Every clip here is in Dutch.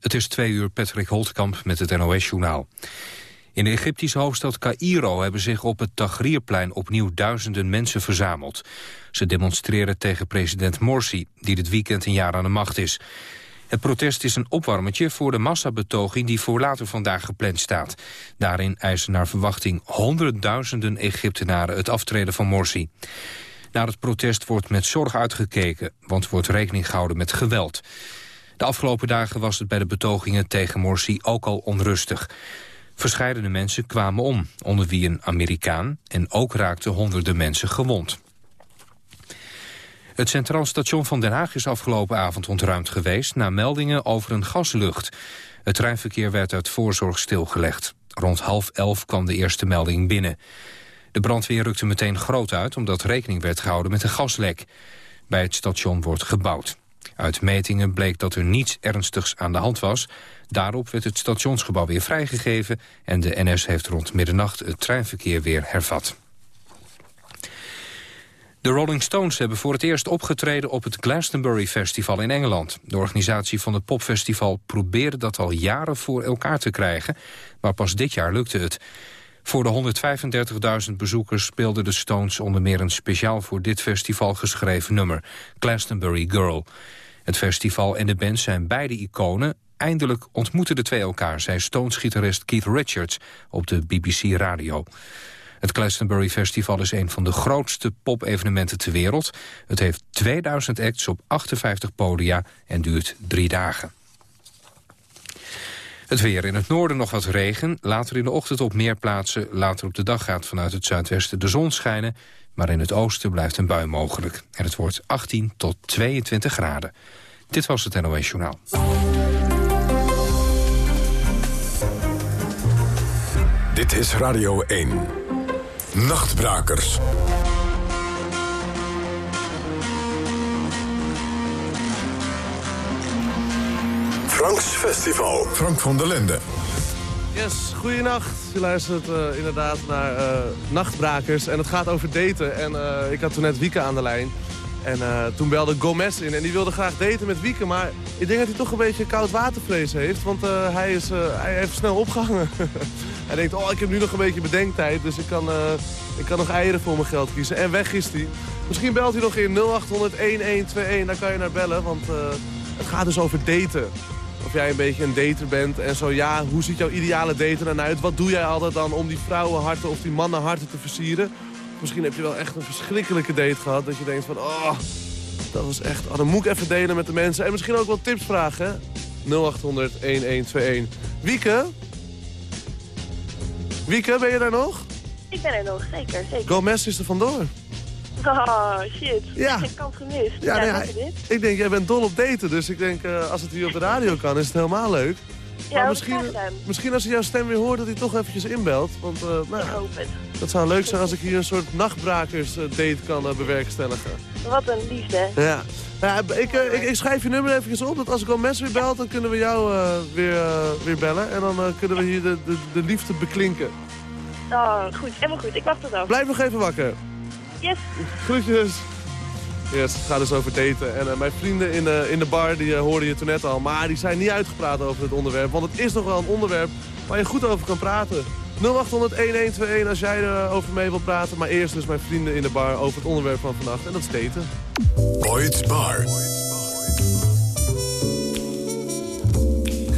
Het is twee uur Patrick Holtkamp met het NOS-journaal. In de Egyptische hoofdstad Cairo hebben zich op het Tahrirplein opnieuw duizenden mensen verzameld. Ze demonstreren tegen president Morsi, die dit weekend een jaar aan de macht is. Het protest is een opwarmetje voor de massabetoging die voor later vandaag gepland staat. Daarin eisen naar verwachting honderdduizenden Egyptenaren het aftreden van Morsi. Naar het protest wordt met zorg uitgekeken, want wordt rekening gehouden met geweld. De afgelopen dagen was het bij de betogingen tegen Morsi ook al onrustig. Verscheidene mensen kwamen om, onder wie een Amerikaan... en ook raakten honderden mensen gewond. Het Centraal Station van Den Haag is afgelopen avond ontruimd geweest... na meldingen over een gaslucht. Het treinverkeer werd uit voorzorg stilgelegd. Rond half elf kwam de eerste melding binnen. De brandweer rukte meteen groot uit... omdat rekening werd gehouden met een gaslek. Bij het station wordt gebouwd. Uit metingen bleek dat er niets ernstigs aan de hand was. Daarop werd het stationsgebouw weer vrijgegeven... en de NS heeft rond middernacht het treinverkeer weer hervat. De Rolling Stones hebben voor het eerst opgetreden op het Glastonbury Festival in Engeland. De organisatie van het popfestival probeerde dat al jaren voor elkaar te krijgen, maar pas dit jaar lukte het. Voor de 135.000 bezoekers speelden de Stones onder meer een speciaal voor dit festival geschreven nummer, Glastonbury Girl. Het festival en de band zijn beide iconen. Eindelijk ontmoeten de twee elkaar, zei Stones-gitarist Keith Richards op de BBC Radio. Het Glastonbury Festival is een van de grootste popevenementen ter wereld. Het heeft 2000 acts op 58 podia en duurt drie dagen. Het weer in het noorden nog wat regen. Later in de ochtend op meer plaatsen. Later op de dag gaat vanuit het zuidwesten de zon schijnen. Maar in het oosten blijft een bui mogelijk. En het wordt 18 tot 22 graden. Dit was het NOS Journaal. Dit is Radio 1. Nachtbrakers. Franks Festival. Frank van der Linden. Yes, goeienacht. Je luistert uh, inderdaad naar uh, Nachtbrakers en het gaat over daten. En uh, ik had toen net Wieke aan de lijn. En toen belde Gomez in en die wilde graag daten met Wieke. Maar ik denk dat hij toch een beetje koud watervrees heeft. Want hij, is, hij heeft snel opgehangen. hij denkt, oh ik heb nu nog een beetje bedenktijd. Dus ik kan, ik kan nog eieren voor mijn geld kiezen. En weg is hij. Misschien belt hij nog in 0800-1121. Daar kan je naar bellen, want het gaat dus over daten of jij een beetje een dater bent. En zo ja, hoe ziet jouw ideale dater dan uit? Wat doe jij altijd dan om die vrouwenharten of die mannenharten te versieren? Misschien heb je wel echt een verschrikkelijke date gehad. Dat je denkt van, oh, dat was echt... Oh, dan moet ik even delen met de mensen. En misschien ook wel tips vragen, 0800 1121. Wieke? Wieke, ben je daar nog? Ik ben er nog, zeker. zeker. Gomez is er vandoor. Oh, shit. Ja. Ik heb kans gemist. Ja, ja, ik denk, jij bent dol op daten. Dus ik denk, uh, als het hier op de radio kan, is het helemaal leuk. Ja, maar misschien, misschien als je jouw stem weer hoort, dat hij toch eventjes inbelt. Want uh, nou, ik hoop het. dat zou leuk zijn als ik hier een soort nachtbrakers uh, date kan uh, bewerkstelligen. Wat een liefde. Ja. ja ik, ik, ik, schrijf je nummer eventjes op, dat als ik al mensen weer bel, dan kunnen we jou weer, weer bellen. En dan kunnen we hier de, de, de liefde beklinken. Oh, goed. Helemaal goed. Ik wacht het af. Blijf nog even wakker. Yes. Groetjes. Yes, het gaat dus over daten. En uh, mijn vrienden in de, in de bar, die uh, hoorden je toen net al. Maar die zijn niet uitgepraat over het onderwerp. Want het is nog wel een onderwerp waar je goed over kan praten. 0800-1121 als jij erover mee wilt praten. Maar eerst dus mijn vrienden in de bar over het onderwerp van vannacht. En dat is daten. Boyd's Bar.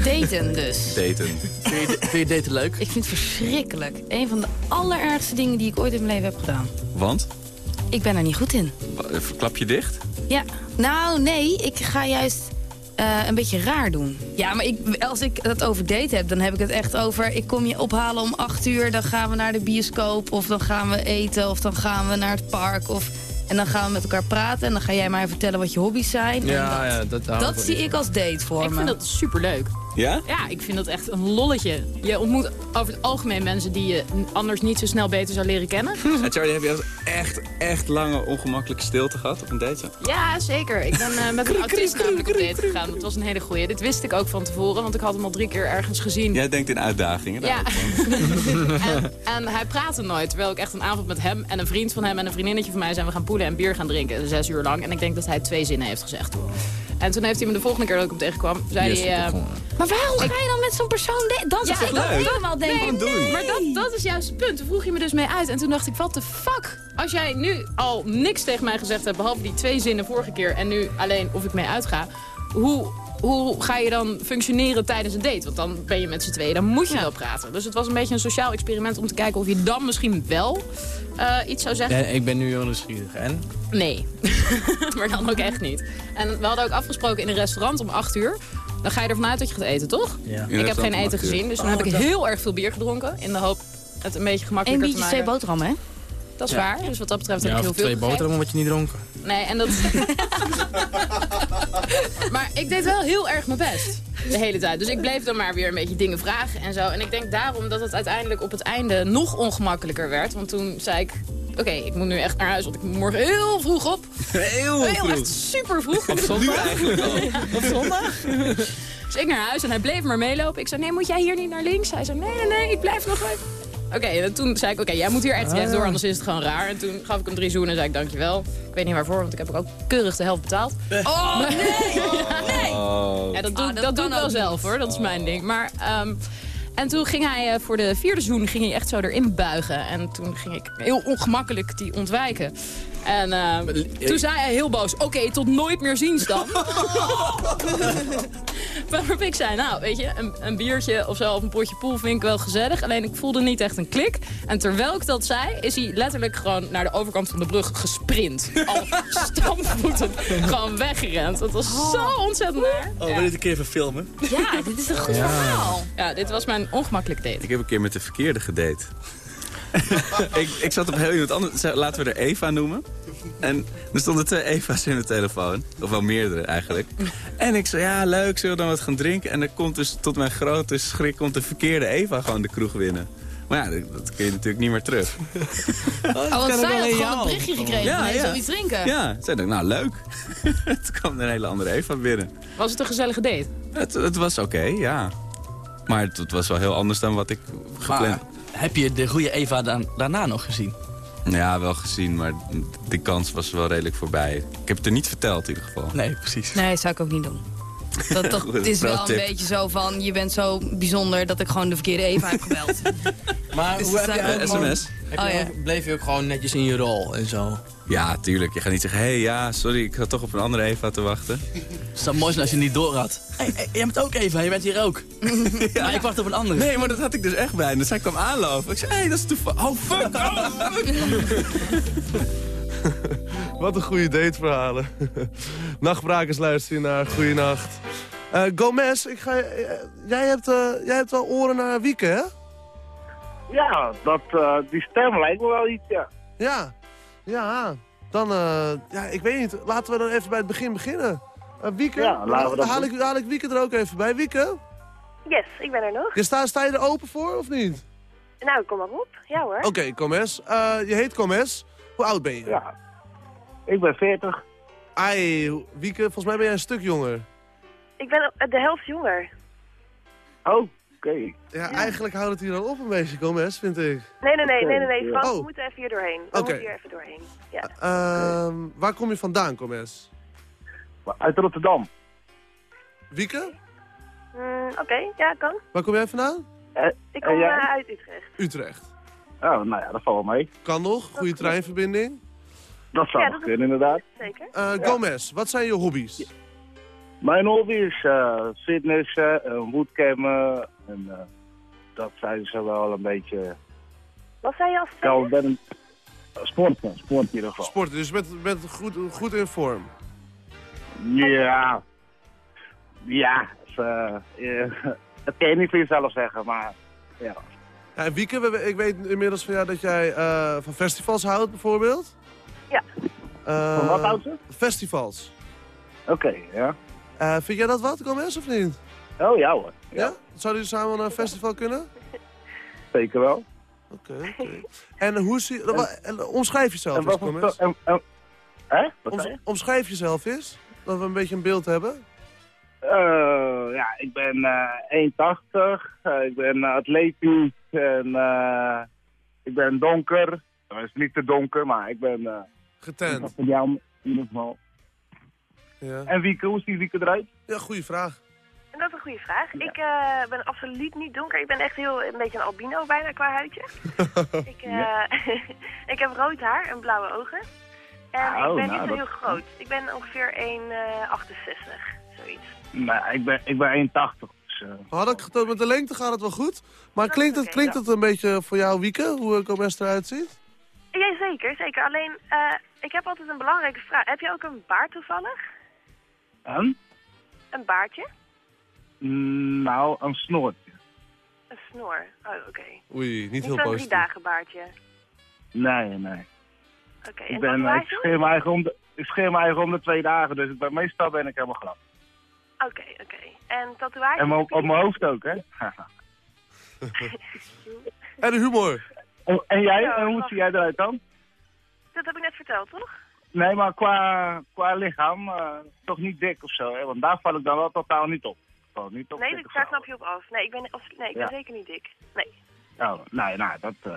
Daten dus. Daten. Vind je, vind je daten leuk? Ik vind het verschrikkelijk. Een van de allerergste dingen die ik ooit in mijn leven heb gedaan. Want? Ik ben er niet goed in. Klap je dicht? Ja. Nou, nee. Ik ga juist uh, een beetje raar doen. Ja, maar ik, als ik het over date heb, dan heb ik het echt over... ik kom je ophalen om acht uur, dan gaan we naar de bioscoop... of dan gaan we eten, of dan gaan we naar het park... of en dan gaan we met elkaar praten en dan ga jij mij vertellen wat je hobby's zijn. Ja, en dat, ja, dat, dat zie ik als date voor ik me. Ik vind dat superleuk. Ja? Ja, ik vind dat echt een lolletje. Je ontmoet over het algemeen mensen die je anders niet zo snel beter zou leren kennen. En Charlie, heb je echt, echt lange ongemakkelijke stilte gehad op een date? Ja, zeker. Ik ben uh, met een autist namelijk op date gegaan. Dat was een hele goeie. Dit wist ik ook van tevoren, want ik had hem al drie keer ergens gezien. Jij denkt in uitdagingen. Ja. en, en, hij praatte nooit, terwijl ik echt een avond met hem en een vriend van hem en een vriendinnetje van mij zijn we gaan poelen en bier gaan drinken. Zes uur lang. En ik denk dat hij twee zinnen heeft gezegd. En toen heeft hij me de volgende keer dat ik hem tegenkwam, zei hij... Uh, Maar waarom ga je dan met zo'n persoon daten? Dan Ja, ik dat helemaal denken. Nee, maar dat, dat is juist het punt. Toen vroeg je me dus mee uit. En toen dacht ik, wat de fuck? Als jij nu al niks tegen mij gezegd hebt... behalve die twee zinnen vorige keer... en nu alleen of ik mee uitga... hoe, hoe ga je dan functioneren tijdens een date? Want dan ben je met z'n tweeën, dan moet je wel praten. Dus het was een beetje een sociaal experiment... om te kijken of je dan misschien wel eh, iets zou zeggen. Ja, ik ben nu heel nieuwsgierig. En? Nee, maar dan ook echt niet. En we hadden ook afgesproken in een restaurant om 8 uur. Dan ga je ervan uit dat je gaat eten, toch? Ja. Ik heb geen eten gezien, dus toen heb ik heel erg veel bier gedronken. In de hoop het een beetje Eén gemakkelijker te biertje, maken. twee boterhammen, hè? Dat is waar, dus wat dat betreft Ja, heb ik heel veel twee boterhammen wat je niet dronken. Nee, en dat... maar ik deed wel heel erg mijn best. De hele tijd. Dus ik bleef dan maar weer een beetje dingen vragen en zo. En ik denk daarom dat het uiteindelijk op het einde nog ongemakkelijker werd. Want toen zei ik... Oké, ik moet nu echt naar huis, want ik moet morgen heel vroeg op. Heel Heel vroeg. echt super vroeg. Nu eigenlijk al. Op zondag. Dus ik naar huis en hij bleef maar meelopen. Ik zei, nee, moet jij hier niet naar links? Hij zei, nee, nee, nee, ik blijf nog even. Oké, en toen zei ik, oké, jij moet hier echt rechtdoor, anders is het gewoon raar. En toen gaf ik hem drie zoenen en zei ik, dankjewel. Ik weet niet waarvoor, want ik heb ook keurig de helft betaald. Oh, nee! nee! Oh. Ja, dat doe, Ah, ik- dat dat doe kan ik wel zelf, hoor. Dat is mijn ding. Maar, ehm, en toen ging hij eh, voor de vierde zoen ging hij echt zo erin buigen. En toen ging ik heel ongemakkelijk die ontwijken. En ehm, toen zei hij heel boos, oké, tot nooit meer ziens dan. Waarop ik zei, nou, weet je, een, een biertje of zo of een potje poel vind ik wel gezellig. Alleen ik voelde niet echt een klik. En terwijl ik dat zei, is hij letterlijk gewoon naar de overkant van de brug gesprint. Al stampvoetend gewoon weggerend. Dat was zo ontzettend naar. Oh, wil Ja. je dit een keer even filmen? Ja, dit is een goed verhaal. Ja, dit was mijn ongemakkelijke date. Ik heb een keer met de verkeerde gedate. ik, ik zat op heel iemand anders. Laten we er Eva noemen. En er stonden twee Eva's in de telefoon. Of wel meerdere eigenlijk. En ik zei, ja leuk, zullen we dan wat gaan drinken? En er komt dus tot mijn grote schrik komt de verkeerde Eva gewoon de kroeg winnen. Maar ja, dat, kun je natuurlijk niet meer terug. Oh, want zij had gewoon een berichtje gekregen Ja, van, hey, ja. zoiets drinken. Ja, zei ik, nou leuk. Toen kwam er een hele andere Eva binnen. Was het een gezellige date? Het, het was oké, ja. Maar het, het was wel heel anders dan wat ik gepland Maar heb je de goede Eva dan, daarna nog gezien? Ja, wel gezien, maar de kans was wel redelijk voorbij. Ik heb het er niet verteld in ieder geval. Nee, precies. Nee, zou ik ook niet doen. Dat, dat Goed, is wel een beetje zo van, je bent zo bijzonder dat ik gewoon de verkeerde Eva heb gebeld. Maar Dus hoe heb je zijn ook gewoon- sms? heb je Oh, ja. ook- bleef je ook gewoon netjes in je rol en zo? Ja, tuurlijk. Je gaat niet zeggen, hé, hey, ja, sorry, ik had toch op een andere Eva te wachten. Het zou mooi zijn als je niet door had. Hé, hey, jij bent ook Eva, je bent hier ook. Maar ik wacht op een andere. Nee, maar dat had ik dus echt bij. En dus hij kwam aanlopen. Ik zei, hé, hey, dat is toevallig. Oh, fuck, oh, fuck. Wat een goede dateverhalen. Nachtbrakers luisteren naar Goeienacht. Eh Gomez, ik ga, eh, jij, hebt, eh, jij hebt wel oren naar Wieke, hè? Ja, dat, eh, die stem lijkt me wel iets, ja. Ja, ja. Dan, eh, ja, ik weet niet. Laten we dan even bij het begin beginnen. Eh, Wieke, Ja, laten we dat haal, ik, haal ik Wieke er ook even bij. Wieke, Yes, ik ben er nog. je sta, sta je er open voor of niet? Nou, kom maar op. Ja hoor. Oké, Gomez. Eh, je heet Gomez. Hoe oud ben je? Ja. Ik ben 40. Ai, Wieke, volgens mij ben jij een stuk jonger. Ik ben de helft jonger. Oh, oké. Ja, eigenlijk houdt het hier al op een beetje, Gomez, vind ik. Nee, nee, nee, nee, nee, nee. Frans, Oh. we moeten even hier doorheen. We moeten hier even doorheen. Ja. Ehm, waar kom je vandaan, Gomez? Uit Rotterdam. Wieke, Mm, Oké, ja, kan. waar kom jij vandaan? Ik En kom jij? eh, uit Utrecht. Utrecht. Oh, nou ja, dat valt wel mee. Kan nog, goede treinverbinding. Dat zou Ja, nog dat kunnen, inderdaad. Zeker. Eh Gomez, wat zijn je hobby's? Mijn hobby is eh fitnessen, uh, woodcammen. En eh, dat zijn ze wel een beetje... Wat zei je als ik ben een sporten, sport in ieder geval. Sporten, dus je bent, bent goed, goed in vorm. Ja. Ja, eh, dat kan je niet voor jezelf zeggen, maar ja. Ja, en Wieke, ik weet inmiddels van jou dat jij eh, van festivals houdt, bijvoorbeeld. Ja. Eh, Van wat houdt ze? Festivals. Oké, ja. Eh, vind jij dat wat, Gomez, of niet? Oh ja hoor, Ja? Zouden jullie samen naar een festival kunnen? zeker wel. Oké, oké. En hoe zie en omschrijf jezelf En eens. Gomez. en- en- Hè? Wat Oms- je? omschrijf jezelf eens, dat we een beetje een beeld hebben. Eh, ja, ik ben eh 1,80. eh, ik ben atletisch en ik ben donker. Dat is niet te donker, maar ik ben... Getent. in ieder geval. Ja, En Wieke, hoe ziet Wieke eruit? ja goede vraag. Dat is een goede vraag. Ik uh, ben absoluut niet donker. Ik ben echt heel een beetje een albino bijna qua huidje. ik, uh, ik heb rood haar en blauwe ogen. En oh, ik ben nou, niet zo heel groot. Ik ben ongeveer 1,68, zoiets. Nou, ik ben, ik ben 1,80. Dus, Had ik getoond met de lengte gaat het wel goed. Maar klinkt, het, klinkt het een beetje voor jou, Wieke, hoe Gomez eruit ziet? Ja, zeker, zeker. Alleen, ik heb altijd een belangrijke vraag. Heb je ook een baard toevallig? Een? Een baardje? Mm, nou, een snoortje. Een snor? Oh, oké. Oei, niet, niet heel positief. Niet drie dagen baardje? Nee, nee. Oké, ik, ben, ik, scheer mijn eigen om de, ik scheer mijn eigen om de twee dagen, dus ik ben, meestal ben ik helemaal glad. Oké, oké. En tatoeage? En op, op mijn hoofd ook, hè? en de humor. Oh, en jij? en hoe zie jij eruit dan? Dat heb ik net verteld, toch? Nee, maar qua, qua lichaam uh, toch niet dik of zo, hè? Want daar val ik dan wel totaal niet op. Niet op nee, daar snap je op af. Nee, ik ben, of, nee, ik ben zeker niet dik. Nee. Oh, nee, nou, dat... Uh...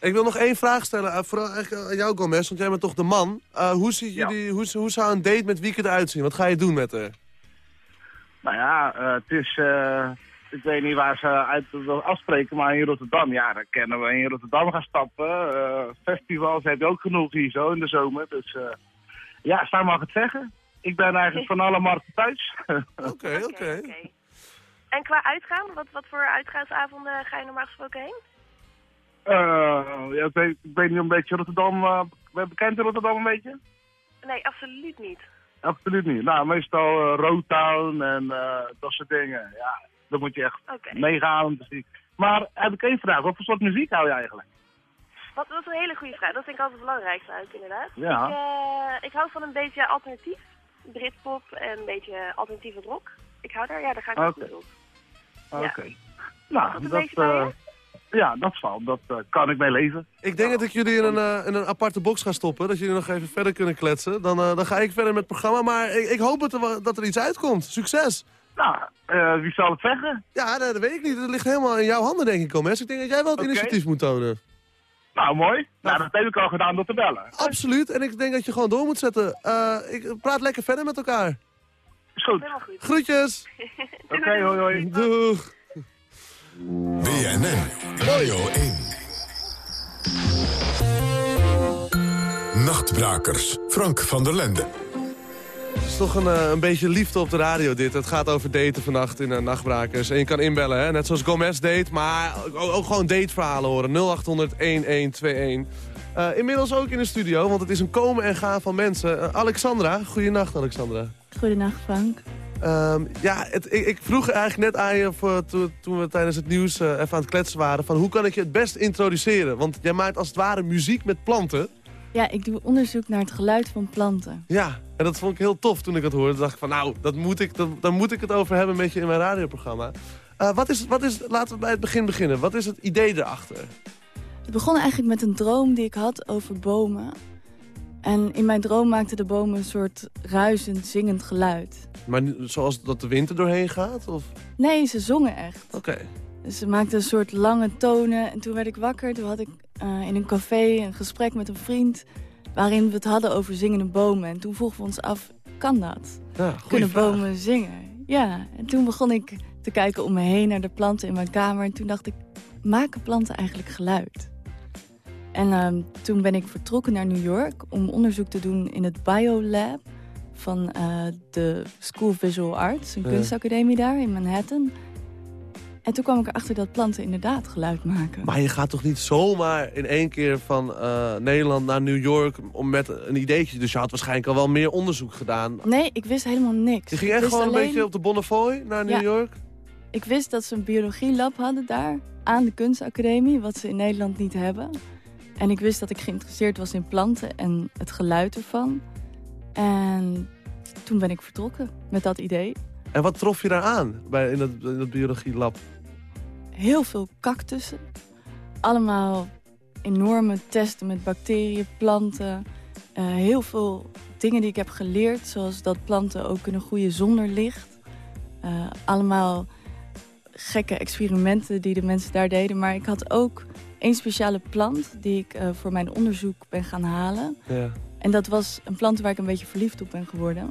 Ik wil nog één vraag stellen, uh, vooral aan jou Gomez, want jij bent toch de man. Uh, hoe, zie jullie, hoe, hoe zou een date met Wieke eruit zien? Wat ga je doen met haar? Nou ja, het is... ik weet niet waar ze uit wil afspreken, maar in Rotterdam, ja, dan kennen we in Rotterdam gaan stappen. festivals heb je ook genoeg hier zo in de zomer, dus... ja, zij mag het zeggen. Ik ben eigenlijk van alle markten thuis. Oké, oké. En qua uitgaan, wat, wat voor uitgaansavonden ga je normaal gesproken heen? Uh, ja, ik, weet, ik weet niet, een beetje Rotterdam. Uh, bekend in Rotterdam een beetje? Nee, absoluut niet. Absoluut niet. Nou, meestal uh, Roadtown en dat soort dingen. Ja, dan moet je echt okay. meegaan om te zien. Maar heb ik één vraag. Wat voor soort muziek hou je eigenlijk? Wat, dat is een hele goede vraag. Dat vind ik altijd het belangrijkste uit, inderdaad. Ja. Ik, ik hou van een beetje alternatief. Britpop en een beetje alternatieve rock. Ik hou daar, ja, daar ga ik okay. goed op. Oké. Nou, dat, uh, ja, dat valt. Dat uh, kan ik mee leven. Ik denk dat ik jullie in een, uh, in een aparte box ga stoppen. Dat jullie nog even verder kunnen kletsen. Dan, dan ga ik verder met het programma. Maar ik, ik hoop dat er, dat er iets uitkomt. Succes! Nou, wie zal het zeggen? Ja, dat, weet ik niet. Het ligt helemaal in jouw handen, denk ik, Gomez. Ik denk dat jij wel het okay. initiatief moet tonen. Nou, mooi. Nou, dat heb ik al gedaan door te bellen. Absoluut. En ik denk dat je gewoon door moet zetten. ik praat lekker verder met elkaar. Is goed. goed. Groetjes. Oké, okay, hoi hoi. Doeg. BNN Radio 1. Nachtbrakers, Frank van der Lende. Het is toch een, uh, een beetje liefde op de radio dit. Het gaat over daten vannacht in uh, Nachtbrakers. En je kan inbellen, hè? net zoals Gomez date. Maar ook, ook gewoon dateverhalen horen. 0800-1121. Uh, inmiddels ook in de studio, want het is een komen en gaan van mensen. Alexandra, goedenacht Alexandra. Goedenacht Frank. Um, ja, het, ik, ik, vroeg eigenlijk net aan je voor, toen, toen we tijdens het nieuws even aan het kletsen waren... van hoe kan ik je het best introduceren? Want jij maakt als het ware muziek met planten. Ja, ik doe onderzoek naar het geluid van planten. Ja, en dat vond ik heel tof toen ik het hoorde. Toen dacht ik van nou, dat moet ik, dat, daar moet ik het over hebben met je in mijn radioprogramma. Uh, wat is, wat is, laten we bij het begin beginnen. Wat is het idee erachter? Het begon eigenlijk met een droom die ik had over bomen. En in mijn droom maakten de bomen een soort ruisend, zingend geluid. Maar zoals dat de wind er doorheen gaat? Of? Nee, ze zongen echt. Oké. Dus ze maakten een soort lange tonen. En toen werd ik wakker. Toen had ik uh, in een café een gesprek met een vriend... waarin we het hadden over zingende bomen. En toen vroegen we ons af, kan dat? Ja, Kunnen vraag. bomen zingen? Ja, en toen begon ik te kijken om me heen naar de planten in mijn kamer. En toen dacht ik, maken planten eigenlijk geluid? En uh, toen ben ik vertrokken naar New York om onderzoek te doen in het Biolab van uh, de School of Visual Arts, een kunstacademie daar in Manhattan. En toen kwam ik erachter dat planten inderdaad geluid maken. Maar je gaat toch niet zomaar in één keer van eh, Nederland naar New York om met een ideetje. Dus je had waarschijnlijk al wel meer onderzoek gedaan. Nee, ik wist helemaal niks. Je ging echt gewoon een beetje op de Bonnefoy naar New Ja. York? Ik wist dat ze een biologielab hadden daar aan de kunstacademie, wat ze in Nederland niet hebben. En ik wist dat ik geïnteresseerd was in planten en het geluid ervan. En toen ben ik vertrokken met dat idee. En wat trof je daar aan bij, in, dat, in dat biologielab? Heel veel cactussen. Allemaal enorme testen met bacteriën, planten. Eh, heel veel dingen die ik heb geleerd, zoals dat planten ook kunnen groeien zonder licht. Eh, allemaal gekke experimenten die de mensen daar deden. Maar ik had ook één speciale plant die ik eh, voor mijn onderzoek ben gaan halen. Ja. En dat was een plant waar ik een beetje verliefd op ben geworden.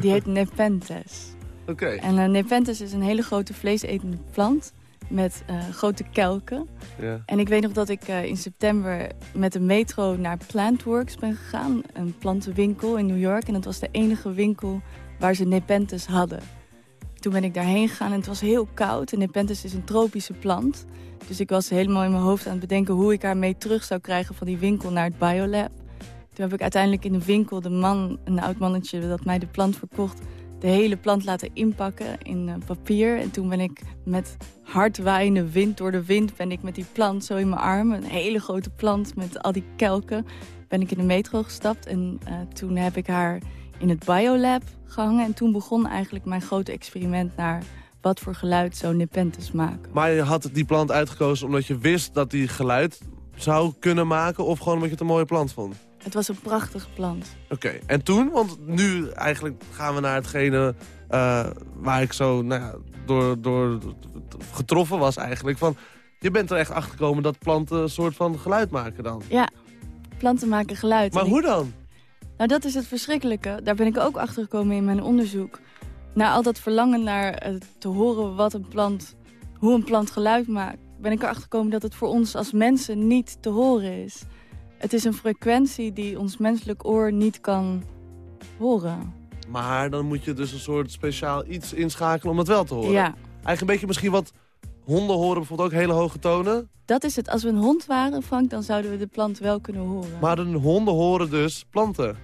Die heet Nepenthes. Oké. En uh, Nepenthes is een hele grote vleesetende plant met uh, grote kelken. Ja. En ik weet nog dat ik uh, in september met de metro naar Plantworks ben gegaan. Een plantenwinkel in New York. En dat was de enige winkel waar ze Nepenthes hadden. Toen ben ik daarheen gegaan en het was heel koud. En Nepenthes is een tropische plant. Dus ik was helemaal in mijn hoofd aan het bedenken... hoe ik haar mee terug zou krijgen van die winkel naar het biolab. Toen heb ik uiteindelijk in de winkel de man, een oud mannetje dat mij de plant verkocht... de hele plant laten inpakken in uh, papier. En toen ben ik met hard waaiende wind door de wind... ben ik met die plant zo in mijn armen, een hele grote plant met al die kelken... ben ik in de metro gestapt en uh, toen heb ik haar in het biolab gehangen. En toen begon eigenlijk mijn grote experiment naar wat voor geluid zou Nepenthes maken. Maar je had die plant uitgekozen omdat je wist dat die geluid zou kunnen maken... of gewoon omdat je het een mooie plant vond? Het was een prachtige plant. Oké, okay. en toen? Want nu eigenlijk gaan we naar hetgene uh, waar ik zo nou ja, door, door getroffen was eigenlijk. Van, je bent er echt achter gekomen dat planten een soort van geluid maken dan? Ja, planten maken geluid. Maar hoe dan? Nou, dat is het verschrikkelijke. Daar ben ik ook achter gekomen in mijn onderzoek. Na al dat verlangen naar uh, te horen wat een plant, hoe een plant geluid maakt... ben ik erachter gekomen dat het voor ons als mensen niet te horen is. Het is een frequentie die ons menselijk oor niet kan horen. Maar dan moet je dus een soort speciaal iets inschakelen om het wel te horen. Ja. Eigenlijk een beetje misschien wat honden horen bijvoorbeeld ook hele hoge tonen. Dat is het. Als we een hond waren, Frank, dan zouden we de plant wel kunnen horen. Maar de honden horen dus planten.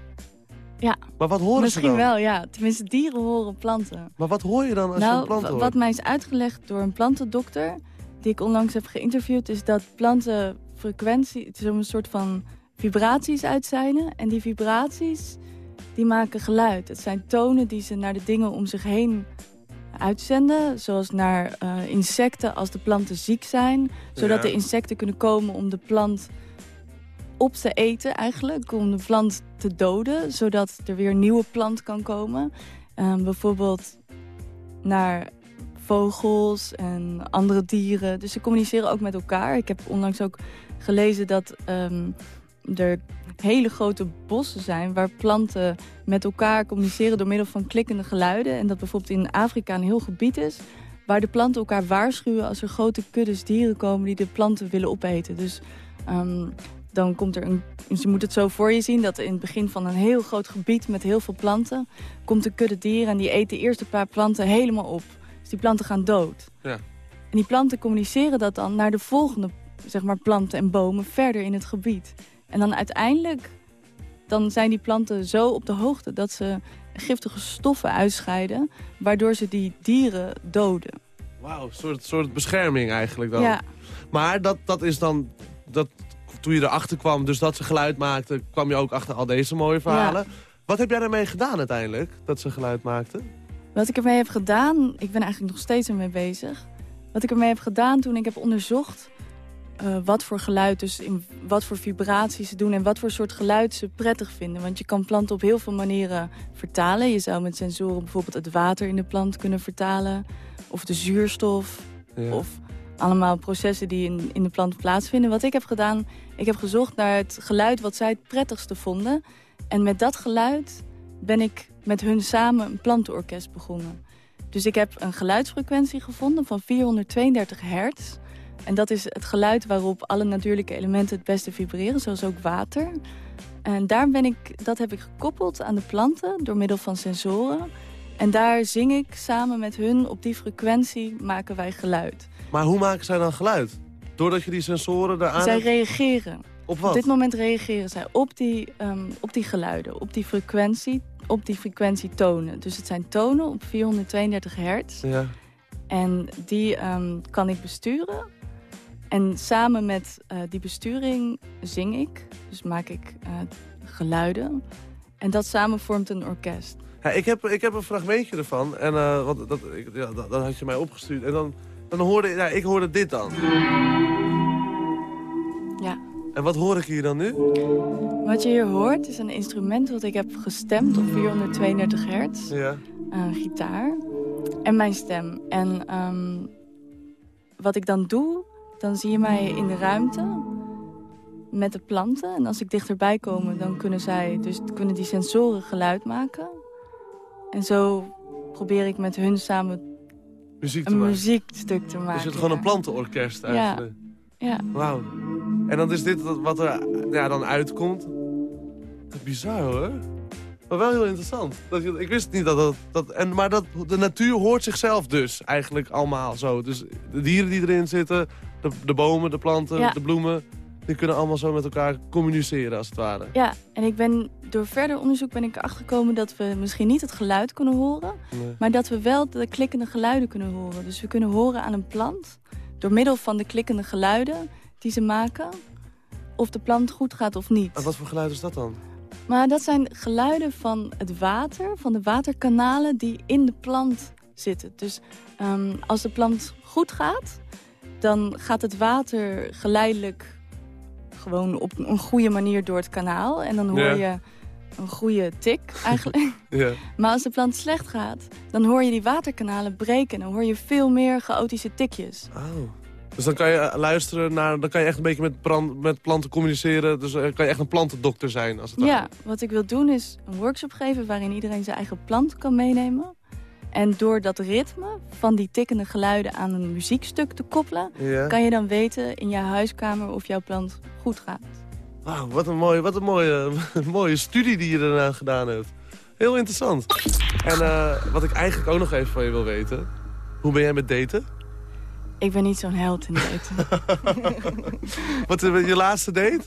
Ja. Maar wat horen Misschien ze dan? wel, ja. Tenminste, dieren horen planten. Maar wat hoor je dan als nou, je een plant hoort? Wat mij is uitgelegd door een plantendokter... die ik onlangs heb geïnterviewd... is dat planten frequentie... het is een soort van vibraties uitzenden. En die vibraties, die maken geluid. Het zijn tonen die ze naar de dingen om zich heen uitzenden. Zoals naar uh, insecten als de planten ziek zijn. Zodat Ja. de insecten kunnen komen om de plant op te eten eigenlijk. Om de plant te doden. Zodat er weer een nieuwe plant kan komen. Um, bijvoorbeeld naar vogels en andere dieren. Dus ze communiceren ook met elkaar. Ik heb onlangs ook gelezen dat um, er hele grote bossen zijn... waar planten met elkaar communiceren door middel van klikkende geluiden. En dat bijvoorbeeld in Afrika een heel gebied is... waar de planten elkaar waarschuwen als er grote kuddes dieren komen... die de planten willen opeten. Dus um, dan komt er een... Dus je moet het zo voor je zien dat in het begin van een heel groot gebied... met heel veel planten, komt een kudde dieren... en die eet de eerste paar planten helemaal op. Die planten gaan dood. Ja. En die planten communiceren dat dan naar de volgende zeg maar, planten en bomen verder in het gebied. En dan uiteindelijk dan zijn die planten zo op de hoogte dat ze giftige stoffen uitscheiden... waardoor ze die dieren doden. Wauw, een soort, soort bescherming eigenlijk dan. Ja. Maar dat, dat is dan... Dat, toen je erachter kwam, dus dat ze geluid maakten... kwam je ook achter al deze mooie verhalen. Wat heb jij daarmee gedaan uiteindelijk, dat ze geluid maakten? Wat ik ermee heb gedaan, ik ben eigenlijk nog steeds ermee bezig. Wat ik ermee heb gedaan toen ik heb onderzocht uh, wat voor geluid, dus in wat voor vibraties ze doen... en wat voor soort geluid ze prettig vinden. Want je kan planten op heel veel manieren vertalen. Je zou met sensoren bijvoorbeeld het water in de plant kunnen vertalen. Of de zuurstof. Ja. Of allemaal processen die in, in de plant plaatsvinden. Wat ik heb gedaan, ik heb gezocht naar het geluid wat zij het prettigste vonden. En met dat geluid ben ik met hun samen een plantenorkest begonnen. Dus ik heb een geluidsfrequentie gevonden van 432 hertz... En dat is het geluid waarop alle natuurlijke elementen het beste vibreren, zoals ook water. En daar ben ik, dat heb ik gekoppeld aan de planten door middel van sensoren. En daar zing ik samen met hun, op die frequentie maken wij geluid. Maar hoe maken zij dan geluid? Doordat je die sensoren eraan... Zij reageren. Op wat? Op dit moment reageren zij op die, um, op die geluiden, op die frequentie, op die frequentietonen. Dus het zijn tonen op 432 hertz. Ja. En die um, kan ik besturen en samen met uh, die besturing zing ik, dus maak ik uh, geluiden. En dat samen vormt een orkest. Ja, ik, heb, ik heb een fragmentje ervan, en, uh, want dat, ik, ja, dat, dat, had je mij opgestuurd. En dan, dan hoorde ja, ik hoorde dit dan. Ja. En wat hoor ik hier dan nu? Wat je hier hoort is een instrument dat ik heb gestemd op 432 hertz. Ja. Een gitaar. En mijn stem. En um, wat ik dan doe, dan zie je mij in de ruimte met de planten. En als ik dichterbij kom, dan kunnen, zij, dus kunnen die sensoren geluid maken. En zo probeer ik met hun samen Muziek te een maken. muziekstuk te maken. Dus je hebt gewoon een plantenorkest eigenlijk. Ja. Wauw. En dan is dit wat er ja, dan uitkomt. Bizar hoor. Maar wel heel interessant. Dat, ik wist niet dat dat... dat en, maar dat, de natuur hoort zichzelf dus eigenlijk allemaal zo. Dus de dieren die erin zitten, de, de bomen, de planten, Ja. de bloemen... die kunnen allemaal zo met elkaar communiceren als het ware. Ja, en ik ben, door verder onderzoek ben ik erachter gekomen dat we misschien niet het geluid kunnen horen, Nee. maar dat we wel de klikkende geluiden kunnen horen. Dus we kunnen horen aan een plant, door middel van de klikkende geluiden die ze maken, of de plant goed gaat of niet. En wat voor geluid is dat dan? Maar dat zijn geluiden van het water, van de waterkanalen die in de plant zitten. Dus ehm, als de plant goed gaat, dan gaat het water geleidelijk gewoon op een goede manier door het kanaal. En dan hoor Ja. je een goede tik eigenlijk. Ja. Maar als de plant slecht gaat, dan hoor je die waterkanalen breken. En dan hoor je veel meer chaotische tikjes. Oh. Dus dan kan je eh, luisteren naar... dan kan je echt een beetje met, met planten communiceren. Dus eh, kan je echt een plantendokter zijn als het. Ja, wat ik wil doen is een workshop geven waarin iedereen zijn eigen plant kan meenemen. En door dat ritme van die tikkende geluiden aan een muziekstuk te koppelen... Ja. kan je dan weten in jouw huiskamer of jouw plant goed gaat. Wauw, wat een mooie, wat een mooie, mooie studie die je daarna gedaan hebt. Heel interessant. En eh, wat ik eigenlijk ook nog even van je wil weten. Hoe ben jij met daten? Ik ben niet zo'n held in daten. Wat is je laatste date?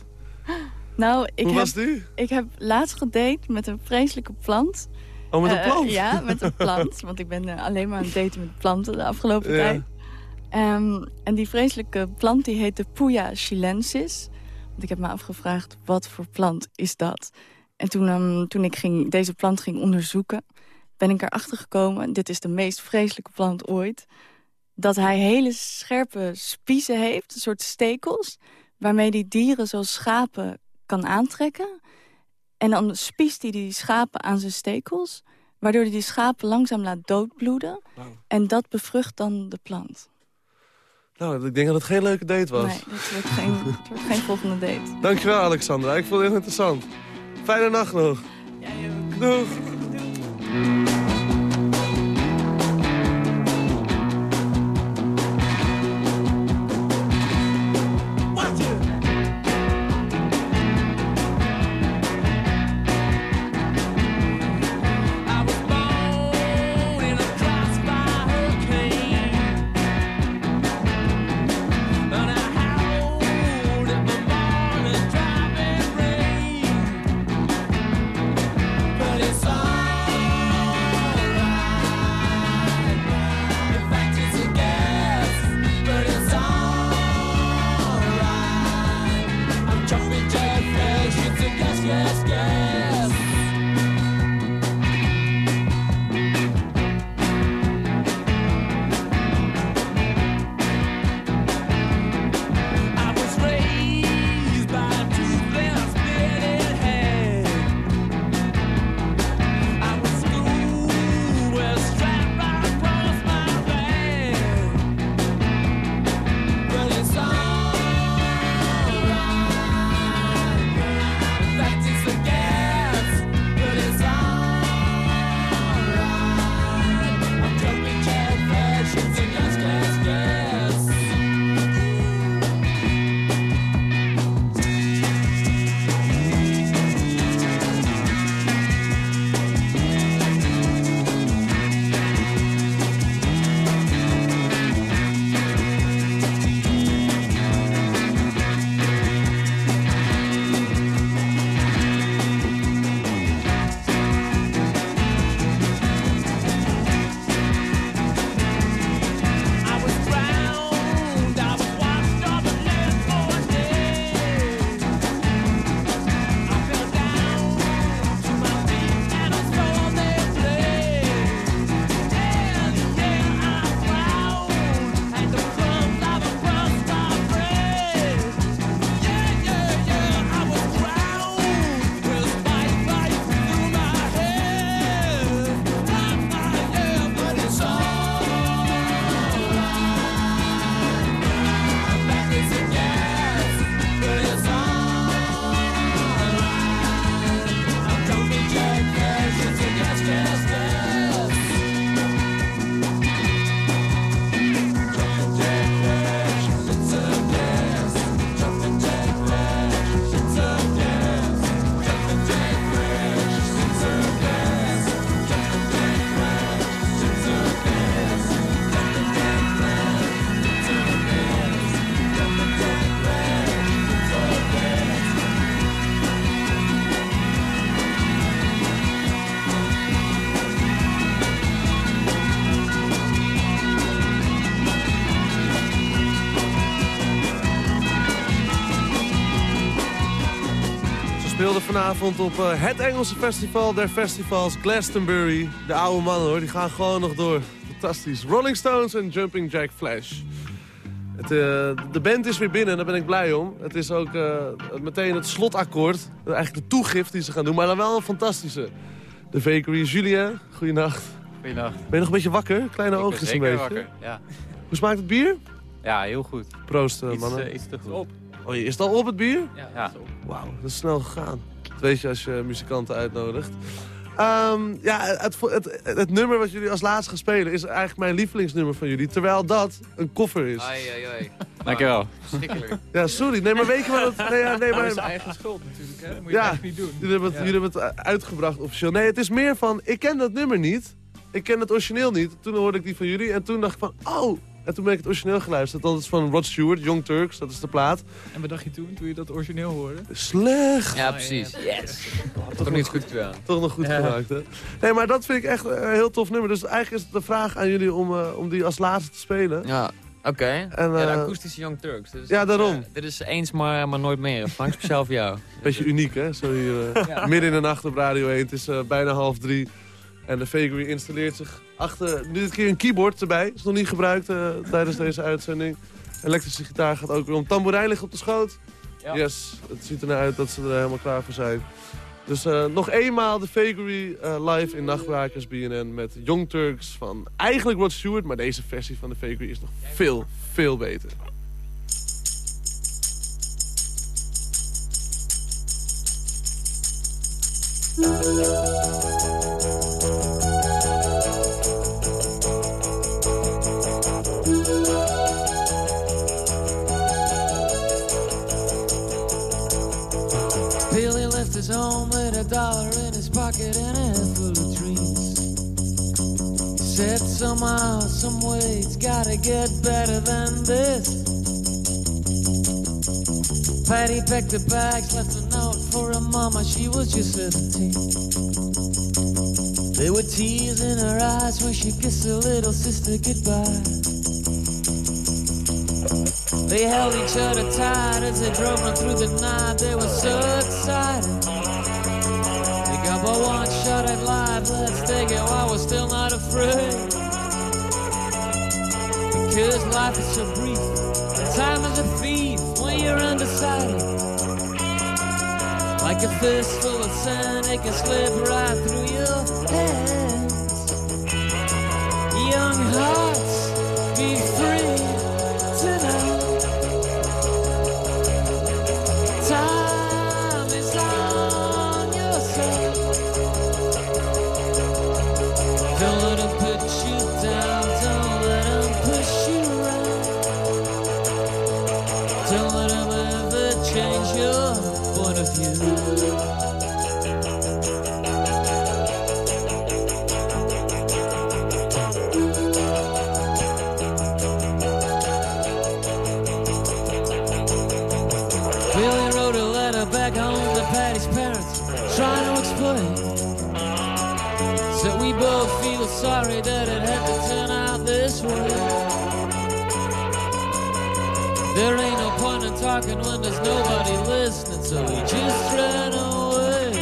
nou, ik Hoe heb, was die? Ik heb laatst gedate met een vreselijke plant. Oh, met een Eh, plant? ja, met een plant. Want ik ben eh, alleen maar aan het daten met planten de afgelopen Ja. tijd. Ehm, en die vreselijke plant die heet de Puya chilensis. Want ik heb me afgevraagd, wat voor plant is dat? En toen, ehm, toen ik ging, deze plant ging onderzoeken... ben ik erachter gekomen, dit is de meest vreselijke plant ooit... dat hij hele scherpe spiezen heeft, een soort stekels... waarmee hij dieren zoals schapen kan aantrekken... En dan spiest hij die schapen aan zijn stekels... waardoor hij die schapen langzaam laat doodbloeden. En dat bevrucht dan de plant. Nou, ik denk dat het geen leuke date was. Nee, dat wordt geen, het wordt geen volgende date. Dankjewel, Alexandra. Ik vond het heel interessant. Fijne nacht nog. Doeg. But it's all vanavond op uh, het Engelse festival der festivals, Glastonbury. De oude mannen hoor, die gaan gewoon nog door. Fantastisch. Rolling Stones en Jumping Jack Flash. Het, uh, de band is weer binnen, daar ben ik blij om. Het is ook uh, meteen het slotakkoord. Eigenlijk de toegift die ze gaan doen, maar dan wel een fantastische. De Vakery Julien, goeienacht. Goeienacht. Ben je nog een beetje wakker? Kleine oogjes een beetje. wakker, ja. Hoe smaakt het bier? Ja, heel goed. Proost, uh, mannen. Iets, iets te goed. Op. Oh, is het al op het bier? Ja. ja. Wauw, dat is snel gegaan. Dat weet je als je muzikanten uitnodigt. Um, ja, het, het, het, nummer wat jullie als laatste gaan spelen is eigenlijk mijn lievelingsnummer van jullie. Terwijl dat een koffer is. Ai, ai, ai. Dankjewel. Verschrikkelijk. Ja, sorry. Nee, maar weet je wat het... Nee, ja, nee, maar... Dat is eigen schuld natuurlijk, hè? Dat moet je ja, niet doen. Jullie hebben, het, jullie hebben het uitgebracht officieel. Nee, het is meer van, ik ken dat nummer niet. Ik ken het origineel niet. Toen hoorde ik die van jullie en toen dacht ik van, oh, en toen ben ik het origineel geluisterd. Dat is van Rod Stewart, Young Turks, dat is de plaat. En wat dacht je toen, toen je dat origineel hoorde? Slecht! Ja, precies. Yes! toch niet goed gedaan. Toch nog goed gemaakt, hè? Nee, maar dat vind ik echt een heel tof nummer. Dus eigenlijk is het de vraag aan jullie om, uh, om die als laatste te spelen. Ja, oké. Okay. Uh, ja, de akoestische Young Turks. Dus ja, daarom. Uh, dit is eens maar, maar nooit meer. Frank, speciaal voor jou. Beetje uniek, hè? Zo hier, ja. midden in de nacht op Radio 1. Het is bijna half drie. En de Fakery installeert zich achter, dit keer een keyboard erbij. Is nog niet gebruikt uh, tijdens deze uitzending. Elektrische gitaar gaat ook weer om. Tamboerijn ligt op de schoot. Ja. Yes, het ziet er naar uit dat ze er helemaal klaar voor zijn. Dus uh, nog eenmaal de Fakery uh, live in Nachtbrakers BNN met Young Turks van eigenlijk Rod Stewart. Maar deze versie van de Fakery is nog veel, veel beter. His home with a dollar in his pocket and a head full of dreams. Said somehow, some way, it's gotta get better than this. Patty packed her bags, left a note for her mama, she was just 17. There were tears in her eyes when she kissed her little sister goodbye. They held each other tight as they drove on through the night. They were so excited. They got but one shot at life. Let's take it while we're still not afraid. Because life is so brief. Time is a thief when you're undecided. Like a fistful of sand, it can slip right through your hands. Young hearts, be free talking when there's nobody listening, so he just ran away.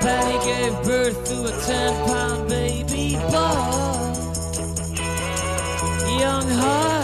Patty gave birth to a ten pound baby boy. Young hearts,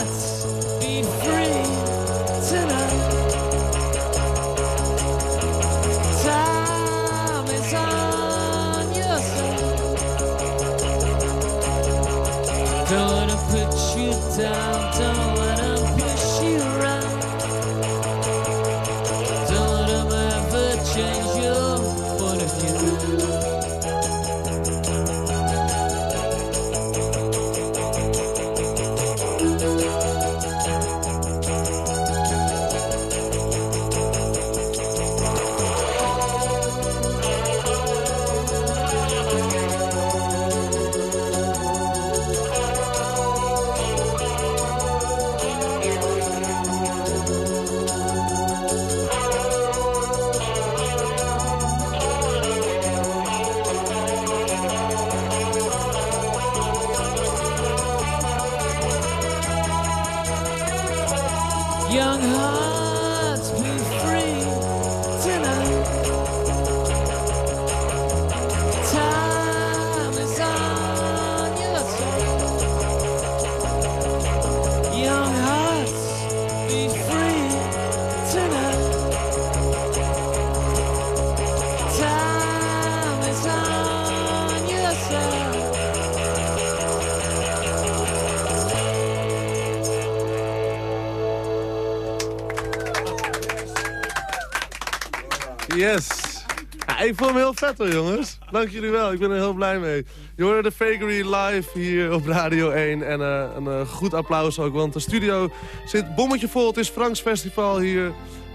hoor, jongens. Dank jullie wel, ik ben er heel blij mee. Je hoorde de Fakery live hier op Radio 1. En uh, een uh, goed applaus ook, want de studio zit bommetje vol. Het is Franks Festival hier.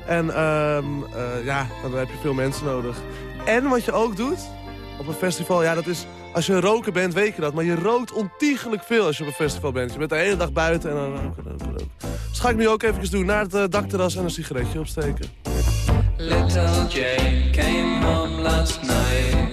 En um, uh, ja, dan heb je veel mensen nodig. En wat je ook doet op een festival, ja, dat is... Als je een roker bent, weet je dat. Maar je rookt ontiegelijk veel als je op een festival bent. Je bent de hele dag buiten en dan roken. Dus ga ik nu ook even doen. Naar het dakterras en een sigaretje opsteken. Little Jane home last night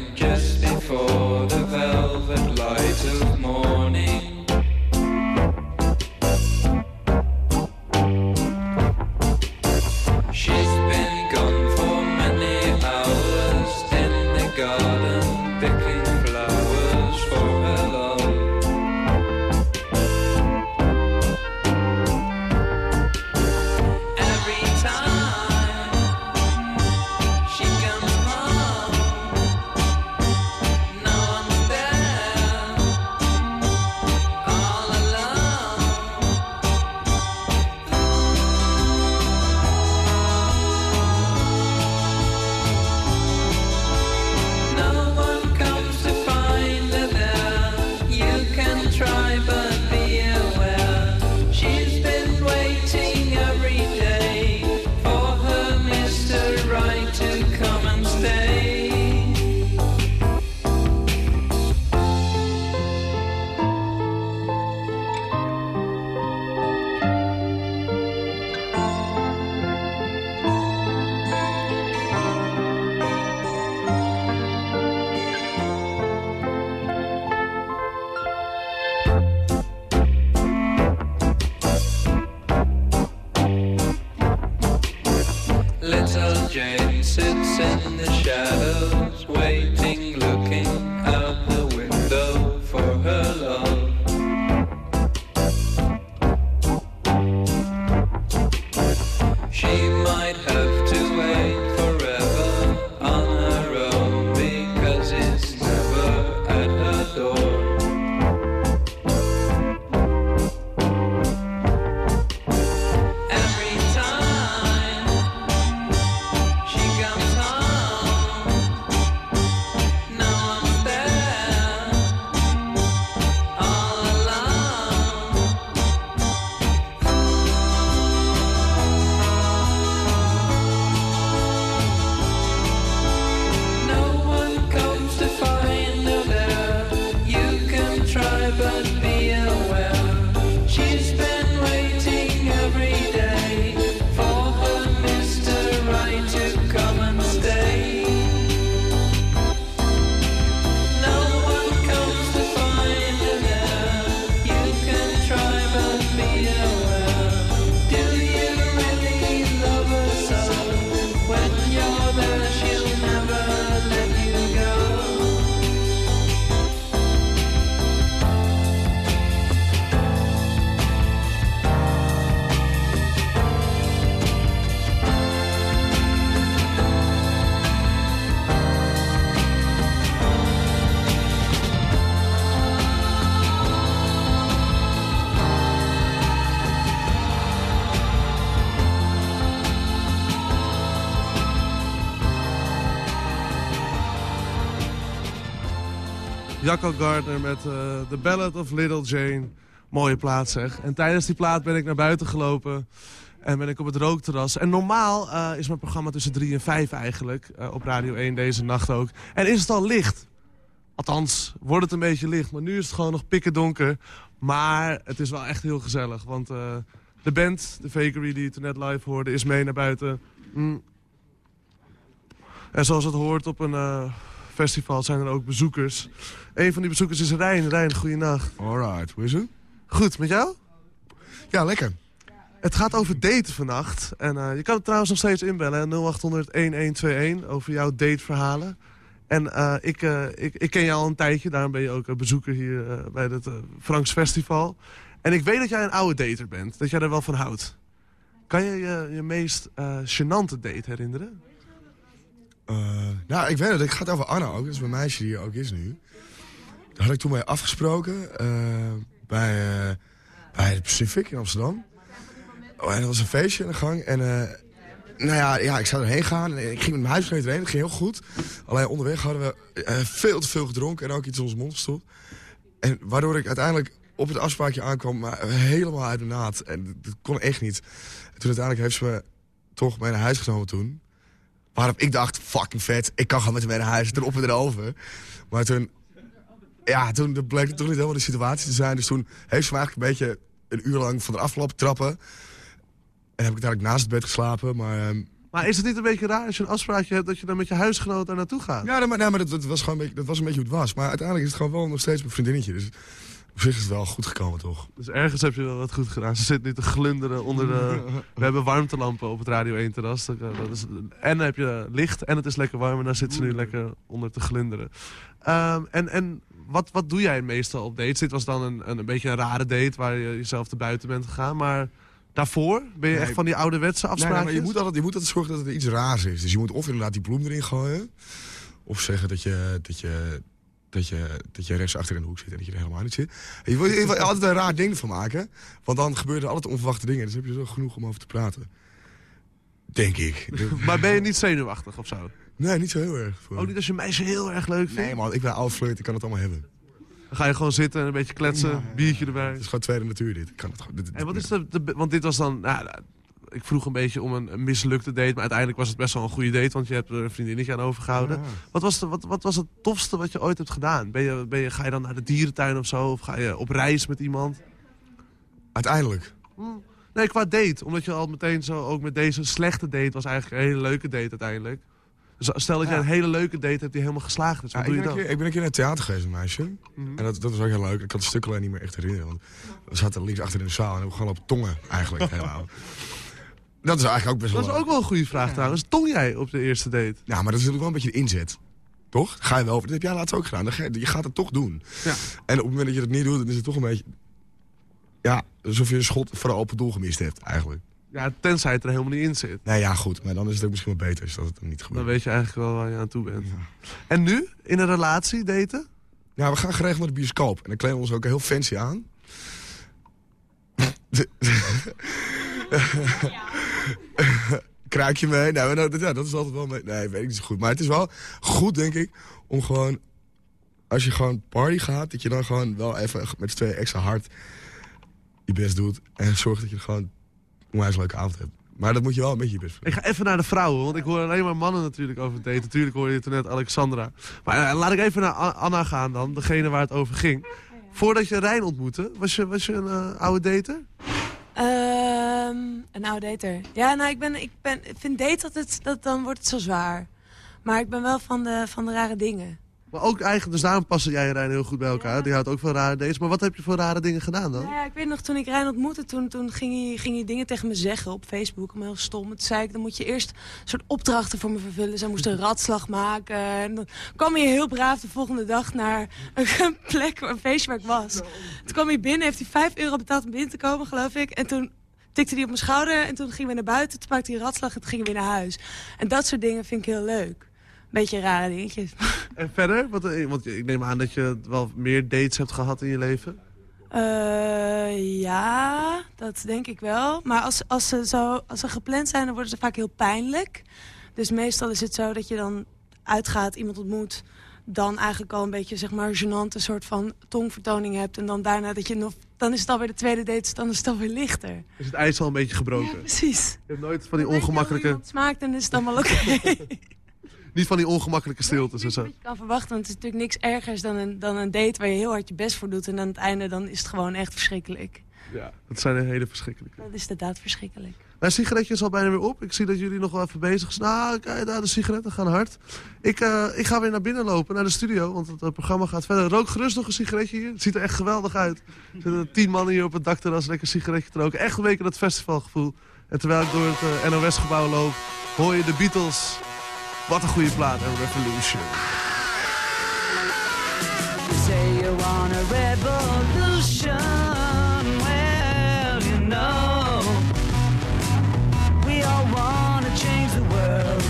Jacco Gardner met eh, The Ballad of Little Jane. Mooie plaat zeg. En tijdens die plaat ben ik naar buiten gelopen. En ben ik op het rookterras. En normaal eh, is mijn programma tussen 3 en 5 eigenlijk. eh, op Radio 1 deze nacht ook. En is het al licht. Althans, wordt het een beetje licht. Maar nu is het gewoon nog pikken donker. Maar het is wel echt heel gezellig. Want de band, de Fakery die je toen net live hoorde, is mee naar buiten. Mm. En zoals het hoort op een festival zijn er ook bezoekers. Een van die bezoekers is Rijn. Rijn, goeienacht. Alright, hoe is het? Goed, met jou? Ja, lekker. Het gaat over daten vannacht. En eh, je kan het trouwens nog steeds inbellen. hè, 0800-1121 over jouw dateverhalen. En eh, ik, eh, ik, ik ken jou al een tijdje. Daarom ben je ook een bezoeker hier bij het Franks Festival. En ik weet dat jij een oude dater bent. Dat jij er wel van houdt. Kan je je, je meest gênante date herinneren? Nou, ik weet het. Ik ga het over Anna ook. Dat is mijn meisje die hier ook is nu. Had ik toen mee afgesproken. eh, bij, eh, bij de Pacific in Amsterdam. Oh, en er was een feestje in de gang. En eh, Nou ja, ja, ik zou erheen gaan. en Ik ging met mijn huisgenoot erheen. Het ging heel goed. Alleen onderweg hadden we veel te veel gedronken en ook iets in onze mond gestopt. En waardoor ik uiteindelijk op het afspraakje aankwam, maar helemaal uit de naad. En dat kon echt niet. En toen uiteindelijk heeft ze me toch mee naar huis genomen toen. Waarop ik dacht, fucking vet, ik kan gewoon met hem mee naar huis. Toen op en erover. Maar toen, ja, toen bleek het toch niet helemaal de situatie te zijn. Dus toen heeft ze me eigenlijk een beetje een uur lang van de afgelopen trappen. En heb ik uiteindelijk naast het bed geslapen. Maar, ehm, Maar is het niet een beetje raar als je een afspraakje hebt dat je dan met je huisgenoot daar naartoe gaat? ja, maar, nee, maar dat, dat was gewoon een beetje, dat was een beetje hoe het was. Maar uiteindelijk is het gewoon wel nog steeds mijn vriendinnetje. Dus op zich is het wel goed gekomen, toch? Dus ergens heb je wel wat goed gedaan. Ze zit nu te glunderen onder de... We hebben warmtelampen op het Radio 1 terras. Dat dat is... En dan heb je licht en het is lekker warm. En daar zit ze nu lekker onder te glunderen. Ehm, en en wat, wat doe jij meestal op dates? Dit was dan een, een, een beetje een rare date waar je jezelf te buiten bent gegaan. Maar daarvoor ben je Nee. echt van die ouderwetse afspraken? nee, maar je moet, altijd, je moet altijd zorgen dat het iets raars is. Dus je moet of inderdaad die bloem erin gooien. Of zeggen dat je, dat je, dat je, dat je rechts achter in de hoek zit en dat je er helemaal niet zit. En je wil je wil er altijd een raar ding van maken. Want dan gebeuren er altijd onverwachte dingen. Dus heb je zo genoeg om over te praten. Denk ik. maar ben je niet zenuwachtig of zo? Nee, niet zo heel erg. Voor. Ook niet als je meisje heel erg leuk vindt? Nee man, ik ben oud flirt, ik kan het allemaal hebben. Dan ga je gewoon zitten en een beetje kletsen, biertje erbij. Het is gewoon tweede natuur dit. Ik kan het gewoon, dit- En wat is de, want dit was dan, nou, ik vroeg een beetje om een, een mislukte date, maar uiteindelijk was het best wel een goede date, want je hebt er een vriendinnetje aan overgehouden. Wat, was de, wat, wat was het tofste wat je ooit hebt gedaan? Ben je, ben je, ga je dan naar de dierentuin of zo? Of ga je op reis met iemand? Uiteindelijk. Nee, qua date. Omdat je al meteen zo, ook met deze slechte date, was eigenlijk een hele leuke date uiteindelijk. Stel dat je Ja. een hele leuke date hebt die helemaal geslaagd is, wat ik, doe ben je een dan? keer, ik ben een keer naar het theater geweest, een meisje. Mhm. En dat, dat was ook heel leuk. Ik kan het stuk alleen niet meer echt herinneren. Want we zaten links achter in de zaal en hebben gewoon op tongen eigenlijk. helemaal. Dat is eigenlijk ook best wel Dat is ook wel een goede vraag trouwens. Tong jij op de eerste date? Ja, maar dat is natuurlijk wel een beetje de inzet. Toch? Ga je wel. Dat heb jij laatst ook gedaan. Je gaat het toch doen. Ja. En op het moment dat je dat niet doet, dan is het toch een beetje... Ja, alsof je een schot voor een open doel gemist hebt, eigenlijk. Ja, tenzij het er helemaal niet in zit. Nee, ja, goed. Maar dan is het ook misschien wel beter als dat het dan niet gebeurt. Dan weet je eigenlijk wel waar je aan toe bent. En nu? In een relatie daten? Ja, we gaan geregeld naar de bioscoop. En dan kleden we ons ook heel fancy aan. Kruikje mee. Nou, maar dat, ja, dat is altijd wel mee. Nee, weet ik niet zo goed. Maar het is wel goed, denk ik, om gewoon... Als je gewoon party gaat, dat je dan gewoon wel even met z'n tweeën extra hard je best doet. En zorgt dat je gewoon onwijs leuke avond hebt. Maar dat moet je wel een beetje je best Ik ga even naar de vrouwen, want ik hoor alleen maar mannen natuurlijk over daten. Natuurlijk hoor je toen net Alexandra. Maar eh, laat ik even naar Anna gaan dan, degene waar het over ging. Voordat je Rijn ontmoette, was je, was je een eh, oude dater? Ehm, een oude dater. Ja, nou, ik, ben, ik ben, ik vind date altijd, dat, dan wordt het zo zwaar. Maar ik ben wel van de, van de rare dingen. Maar ook eigenlijk, dus daarom passen jij en Rijn heel goed bij elkaar. Die houdt ook van rare dates. Maar wat heb je voor rare dingen gedaan dan? Nou ja, ik weet nog, toen ik Rijn ontmoette, toen, toen ging, hij, ging hij dingen tegen me zeggen op Facebook. Om heel stom. Toen zei ik, dan moet je eerst een soort opdrachten voor me vervullen. Zij moest een ratslag maken. En dan kwam hij heel braaf de volgende dag naar een plek, een feestje waar ik was. Toen kwam hij binnen, heeft hij 5 euro betaald om binnen te komen, geloof ik. En toen tikte hij op mijn schouder en toen gingen we naar buiten. Toen pakte hij een ratslag en toen gingen we weer naar huis. En dat soort dingen vind ik heel leuk. Beetje rare dingetjes. En verder? Want, eh, want ik neem aan dat je wel meer dates hebt gehad in je leven. Eh, ja, dat denk ik wel. Maar als, als, ze zo, als ze gepland zijn, dan worden ze vaak heel pijnlijk. Dus meestal is het zo dat je dan uitgaat, iemand ontmoet... dan eigenlijk al een beetje, zeg maar, gênant een soort van tongvertoning hebt. En dan daarna dat je nog... Dan is het alweer de tweede date, dus dan is het alweer lichter. Is het ijs al een beetje gebroken? Precies. Je hebt nooit van die ongemakkelijke, Het smaakt en is het allemaal oké. niet van die ongemakkelijke stiltes en zo. je kan verwachten, want het is natuurlijk niks ergers dan een, dan een date... waar je heel hard je best voor doet. En aan het einde dan is het gewoon echt verschrikkelijk. Ja, dat zijn hele verschrikkelijke. Dat is inderdaad verschrikkelijk. Mijn sigaretje is al bijna weer op. Ik zie dat jullie nog wel even bezig zijn. Nou, kijk, daar, de sigaretten gaan hard. Ik, eh, ik ga weer naar binnen lopen, naar de studio. Want het eh, programma gaat verder. Rook gerust nog een sigaretje hier. Het ziet er echt geweldig uit. Er zitten tien mannen hier op het dakterras lekker een sigaretje te roken. Echt een beetje dat festivalgevoel. En terwijl ik door het eh, NOS-gebouw loop, hoor je de Beatles. Wat een goede plaat, en Revolution. You say you want a revolution. Well, you know, we all want to change the world.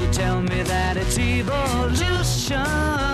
You tell me that it's evolution.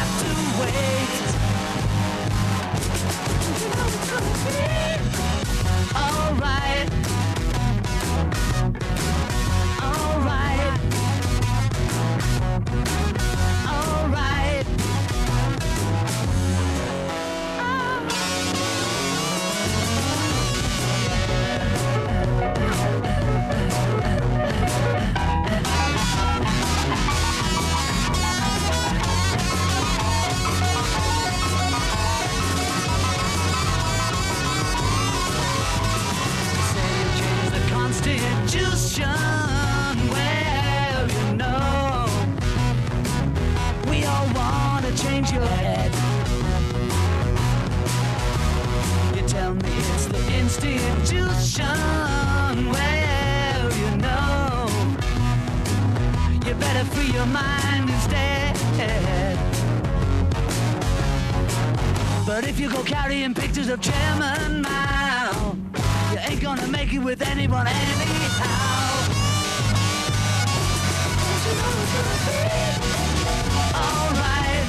Have to carrying of Chairman Mao, you ain't gonna make it with anyone anyhow. Alright.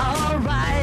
Alright.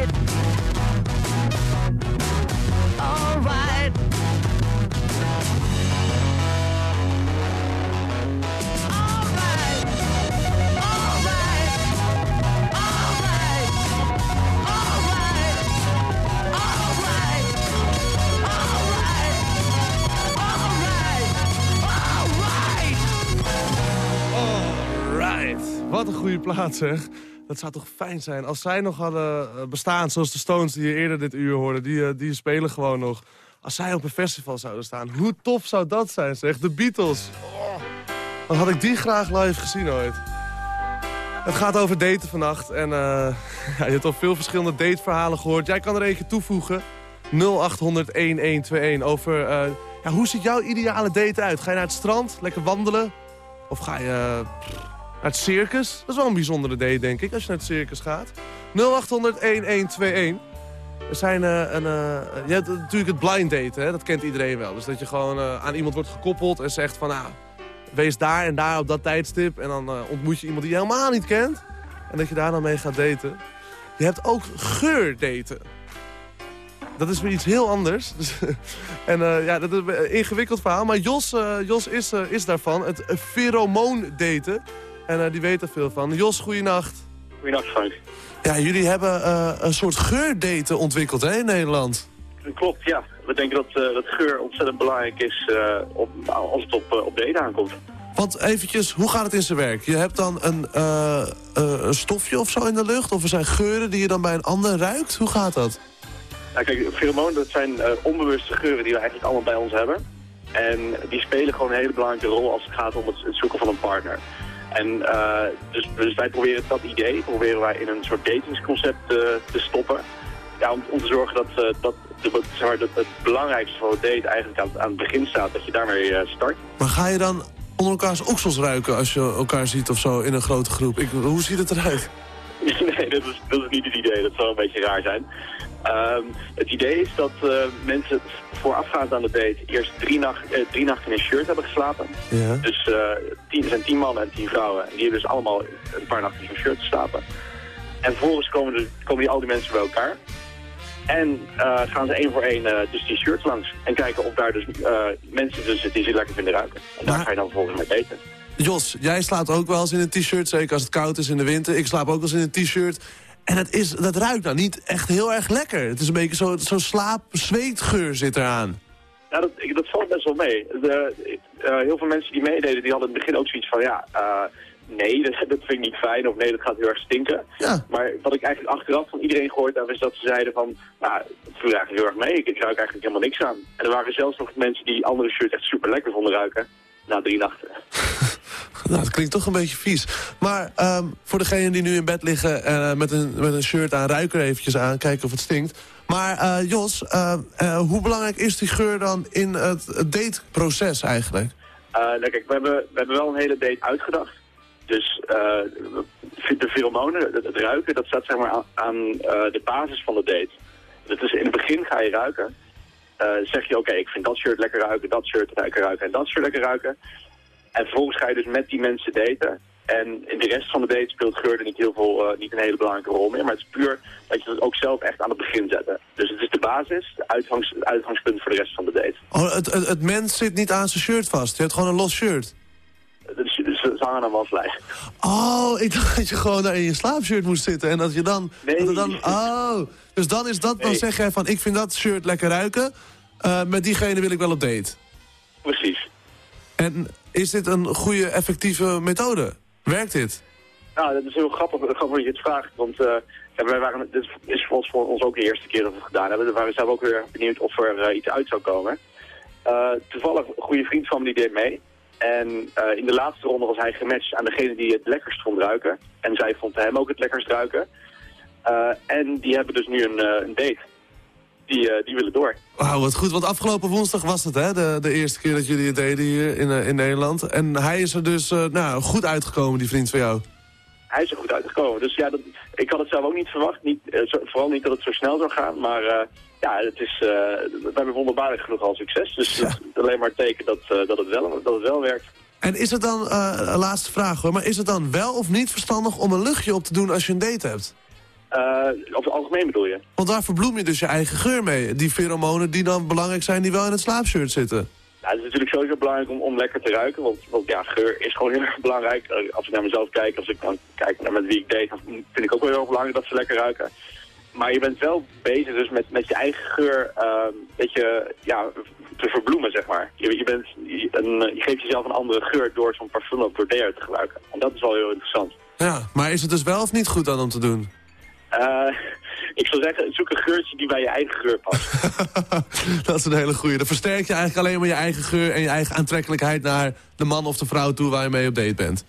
Wat een goede plaats, zeg. Dat zou toch fijn zijn als zij nog hadden eh, bestaan, zoals de Stones die je eerder dit uur hoorde. Die, eh, die spelen gewoon nog. Als zij op een festival zouden staan, hoe tof zou dat zijn, zeg. De Beatles. Oh, dan had ik die graag live gezien ooit. Het gaat over daten vannacht. En eh, ja, je hebt al veel verschillende dateverhalen gehoord. Jij kan er eentje toevoegen. 0800-1121 over... ja, hoe ziet jouw ideale date uit? Ga je naar het strand, lekker wandelen? Of ga je het circus? Dat is wel een bijzondere date, denk ik, als je naar het circus gaat. 0800-1121. Er zijn eh, een... eh, je hebt natuurlijk het blind daten, hè? dat kent iedereen wel. Dus dat je gewoon eh, aan iemand wordt gekoppeld en zegt van... Nou, wees daar en daar op dat tijdstip. En dan ontmoet je iemand die je helemaal niet kent. En dat je daar dan mee gaat daten. Je hebt ook geurdaten. Dat is weer iets heel anders. Dus, en ja, dat is een ingewikkeld verhaal. Maar Jos, Jos is, is daarvan. Het pheromoon daten. En eh, die weet er veel van. Jos, goeienacht. Goedenacht Frank. Ja, jullie hebben eh, een soort geurdaten ontwikkeld hè, in Nederland. Klopt, ja. We denken dat, eh, dat geur ontzettend belangrijk is op, als het op, op date aankomt. Want eventjes, hoe gaat het in zijn werk? Je hebt dan een, een stofje of zo in de lucht? Of er zijn geuren die je dan bij een ander ruikt? Hoe gaat dat? Nou, kijk, pheromonen dat zijn onbewuste geuren die we eigenlijk allemaal bij ons hebben. En die spelen gewoon een hele belangrijke rol als het gaat om het, het zoeken van een partner. En eh, dus, dus wij proberen dat idee proberen wij in een soort datingsconcept eh, te stoppen. Ja, om, om te zorgen dat, eh, dat, de, zeg maar, dat het belangrijkste van het date eigenlijk aan, aan het begin staat. Dat je daarmee start. Maar ga je dan onder elkaars oksels ruiken als je elkaar ziet of zo in een grote groep? Ik, hoe ziet het eruit? Nee, dat is, dat is niet het idee. Dat zou een beetje raar zijn. Ehm, het idee is dat eh, mensen voorafgaand aan de date eerst drie, nacht, eh, drie nachten in een shirt hebben geslapen. Ja. Dus eh, tien, er zijn tien mannen en tien vrouwen. En die hebben dus allemaal een paar nachten in zo'n shirt geslapen. En vervolgens komen, er, komen die, al die mensen bij elkaar. En gaan ze één voor één dus die shirts langs. En kijken of daar dus mensen tussen zitten die ze lekker vinden ruiken. En daar ga je dan vervolgens mee daten. Jos, jij slaapt ook wel eens in een t-shirt, zeker als het koud is in de winter. Ik slaap ook wel eens in een t-shirt. En het is, dat ruikt nou niet echt heel erg lekker. Het is een beetje zo'n zo slaap-zweetgeur zit eraan. Ja, dat, dat valt best wel mee. De, eh, heel veel mensen die meededen, die hadden in het begin ook zoiets van, ja, eh, nee, dat, dat vind ik niet fijn, of nee, dat gaat heel erg stinken. Maar wat ik eigenlijk achteraf van iedereen gehoord heb, is dat ze zeiden van, nou, het viel eigenlijk heel erg mee, ik, ik ruik eigenlijk helemaal niks aan. En er waren zelfs nog mensen die andere shirts echt super lekker vonden ruiken, na drie nachten. Nou, dat klinkt toch een beetje vies. Maar ehm, voor degenen die nu in bed liggen eh, met, een, met een shirt aan, ruik er eventjes aan, kijken of het stinkt. Maar eh, Jos, eh, hoe belangrijk is die geur dan in het, dateproces eigenlijk? Nou kijk, we hebben, we hebben wel een hele date uitgedacht. Dus de pheromonen, het, ruiken, dat staat zeg maar aan, de basis van de date. Dat is in het begin ga je ruiken. Zeg je, oké, ik vind dat shirt lekker ruiken, dat shirt lekker ruiken en dat shirt lekker ruiken. En vervolgens ga je dus met die mensen daten. En in de rest van de date speelt geur er niet, heel veel, eh, niet een hele belangrijke rol meer. Maar het is puur dat je het ook zelf echt aan het begin zet. Dus het is de basis, de uitgangs, het uitgangspunt voor de rest van de date. Oh, het, het, het mens zit niet aan zijn shirt vast. Je hebt gewoon een los shirt. Ze hangen aan waslijn. Oh, ik dacht dat je gewoon daar in je slaapshirt moest zitten. En dat je dan... Dat er dan oh, dus dan is dat, dan Nee. zeg jij van, ik vind dat shirt lekker ruiken. Eh, met diegene wil ik wel op date. Precies. En is dit een goede, effectieve methode? Werkt dit? Nou, dat is heel grappig, grappig dat je het vraagt. Want eh, wij waren, dit is voor ons, voor ons ook de eerste keer dat we het gedaan hebben. We waren zelf ook weer benieuwd of er eh, iets uit zou komen. Eh, toevallig een goede vriend van me die deed mee. En in de laatste ronde was hij gematcht aan degene die het lekkerst vond ruiken. En zij vond hem ook het lekkerst ruiken. En die hebben dus nu een, een date. Die, eh, die willen door. Wauw, wat goed. Want afgelopen woensdag was het, hè? De, de eerste keer dat jullie het deden hier in, eh, in Nederland. En hij is er dus eh, nou, goed uitgekomen, die vriend van jou. Hij is er goed uitgekomen. Dus ja, dat, ik had het zelf ook niet verwacht. Niet, zo- vooral niet dat het zo snel zou gaan. Maar ja, het is, we hebben wonderbaarlijk genoeg al succes. Dus het is alleen maar een teken dat, dat, het, wel, dat het wel werkt. En is het dan, laatste vraag hoor, maar is het dan wel of niet verstandig om een luchtje op te doen als je een date hebt? Uh, over het algemeen bedoel je? Want daar verbloem je dus je eigen geur mee. Die pheromonen die dan belangrijk zijn, die wel in het slaapshirt zitten. Nou, het is natuurlijk sowieso belangrijk om, om lekker te ruiken. Want, want ja, geur is gewoon heel erg belangrijk. Uh, Als ik naar mezelf kijk, als ik dan kijk naar met wie ik date, dan vind ik ook wel heel erg belangrijk dat ze lekker ruiken. Maar je bent wel bezig dus met, met je eigen geur uh, dat je, ja, te verbloemen, zeg maar. Je, je, bent, je, een, je geeft jezelf een andere geur door zo'n parfum of door te gebruiken. En dat is wel heel interessant. Ja, maar is het dus wel of niet goed dan om te doen? Uh, ik zou zeggen, zoek een geurtje die bij je eigen geur past. dat is een hele goeie. Dan versterk je eigenlijk alleen maar je eigen geur en je eigen aantrekkelijkheid naar de man of de vrouw toe waar je mee op date bent.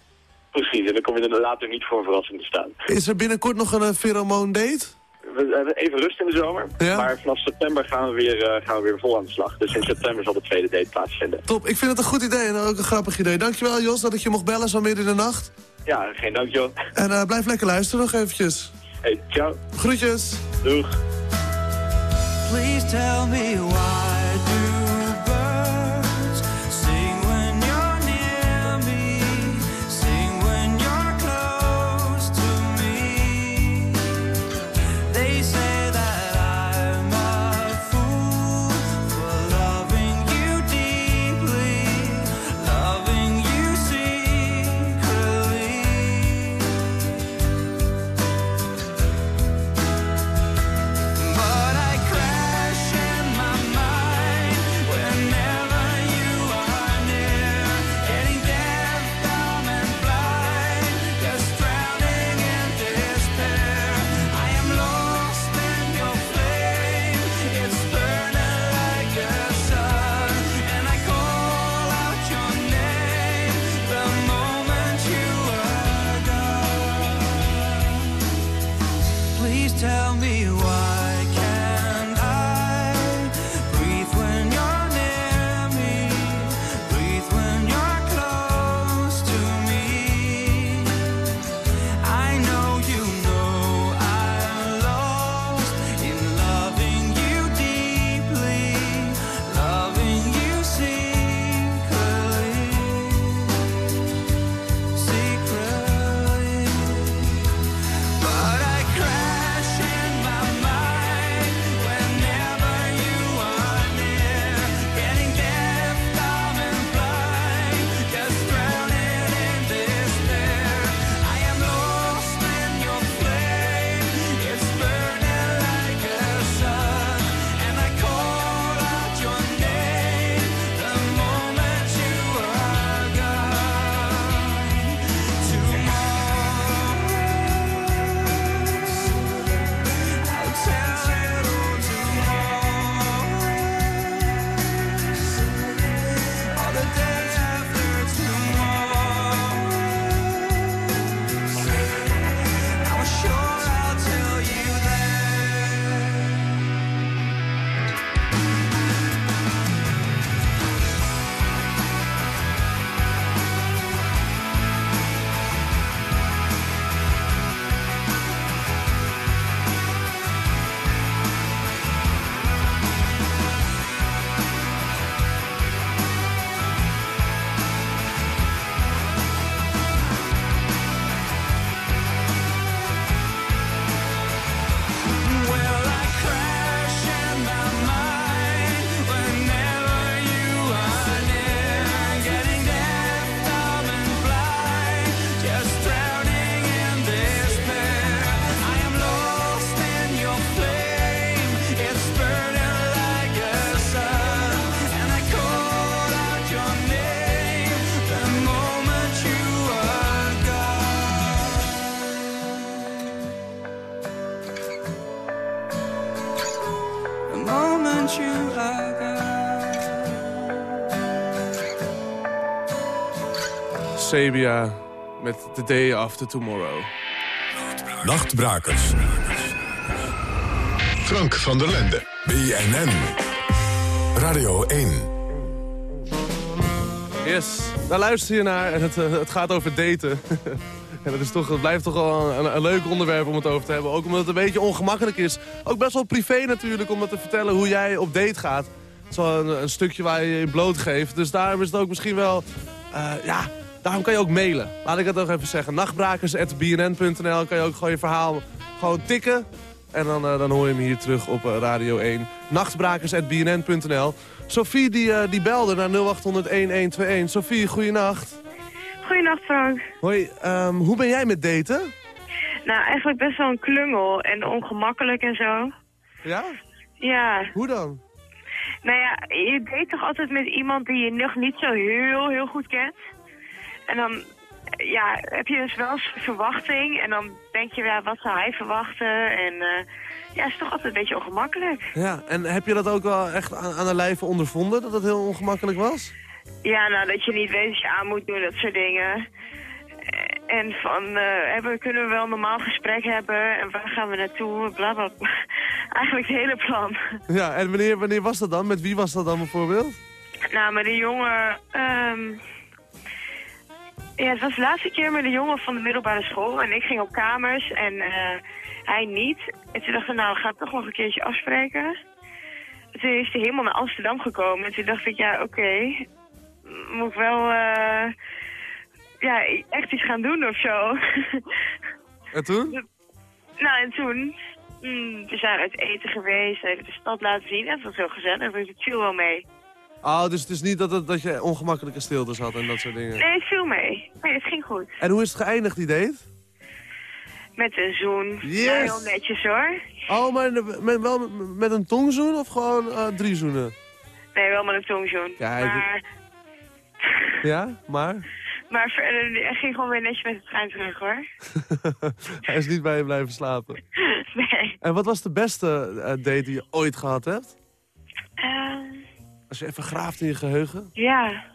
Precies, en dan kom je er later niet voor verrassing te staan. Is er binnenkort nog een uh, pheromoon date? We hebben even rust in de zomer, ja? maar vanaf september gaan we, weer, uh, gaan we weer vol aan de slag. Dus in september zal de tweede date plaatsvinden. Top, ik vind het een goed idee en ook een grappig idee. Dankjewel Jos dat ik je mocht bellen zo midden in de nacht. Ja, geen dank joh. En uh, blijf lekker luisteren nog eventjes. Hey, ciao. Groetjes. Doeg. Please tell me why Sabia met The Day After Tomorrow. Nachtbrakers. Frank van der Lende. BNN. Radio 1. Yes, daar luister je naar en het, eh, het gaat over daten. en het, is toch, het blijft toch wel een, een leuk onderwerp om het over te hebben. Ook omdat het een beetje ongemakkelijk is. Ook best wel privé natuurlijk om dat te vertellen hoe jij op date gaat. Zo een, een stukje waar je je bloot geeft. Dus daarom is het ook misschien wel... eh, ja, daarom kan je ook mailen. Laat ik het ook even zeggen. Nachtbrakers.bnn.nl kan je ook gewoon je verhaal gewoon tikken. En dan, eh, dan hoor je hem hier terug op eh, Radio 1. Nachtbrakers.bnn.nl Sophie die, eh, die belde naar 0800-1121. Sophie, goeienacht. Goedenacht Frank. Hoi, ehm, hoe ben jij met daten? Nou, eigenlijk best wel een klungel en ongemakkelijk en zo. Ja? Ja. Hoe dan? Nou ja, je date toch altijd met iemand die je nog niet zo heel, heel goed kent. En dan ja, heb je dus wel eens verwachting en dan denk je, ja, wat zou hij verwachten? En eh, ja, het is toch altijd een beetje ongemakkelijk. Ja, en heb je dat ook wel echt aan, aan de lijve ondervonden, dat het heel ongemakkelijk was? Ja, nou, dat je niet weet wat je aan moet doen, dat soort dingen. En van, eh, hebben, kunnen we wel een normaal gesprek hebben en waar gaan we naartoe, bla bla bla. Eigenlijk het hele plan. Ja, en wanneer, wanneer was dat dan? Met wie was dat dan bijvoorbeeld? Nou, met een jongen... ehm, ja, het was de laatste keer met een jongen van de middelbare school. En ik ging op kamers en eh, hij niet. En toen dachten we, nou, we gaan het toch nog een keertje afspreken. En toen is hij helemaal naar Amsterdam gekomen. En toen dacht ik, ja, oké. moet ik wel eh, ja, echt iets gaan doen of zo. En toen? nou, en toen... mm, we zijn uit eten geweest, hebben de stad laten zien. En het was heel gezellig, dus het viel wel mee. Oh, dus het is niet dat, het, dat je ongemakkelijke stiltes had en dat soort dingen. Nee, het viel mee. Nee, het ging goed. En hoe is het geëindigd, die date? Met een zoen. Yes! Ja, heel netjes hoor. Oh, maar met, wel met een tongzoen of gewoon eh, drie zoenen? Nee, wel met een tongzoen. Kijk. Maar, Ja, maar? maar verder hij ging gewoon weer netjes met de trein terug hoor. Hij is niet bij je blijven slapen. Nee. En wat was de beste eh, date die je ooit gehad hebt? Ehm, Als je even graaft in je geheugen. ja.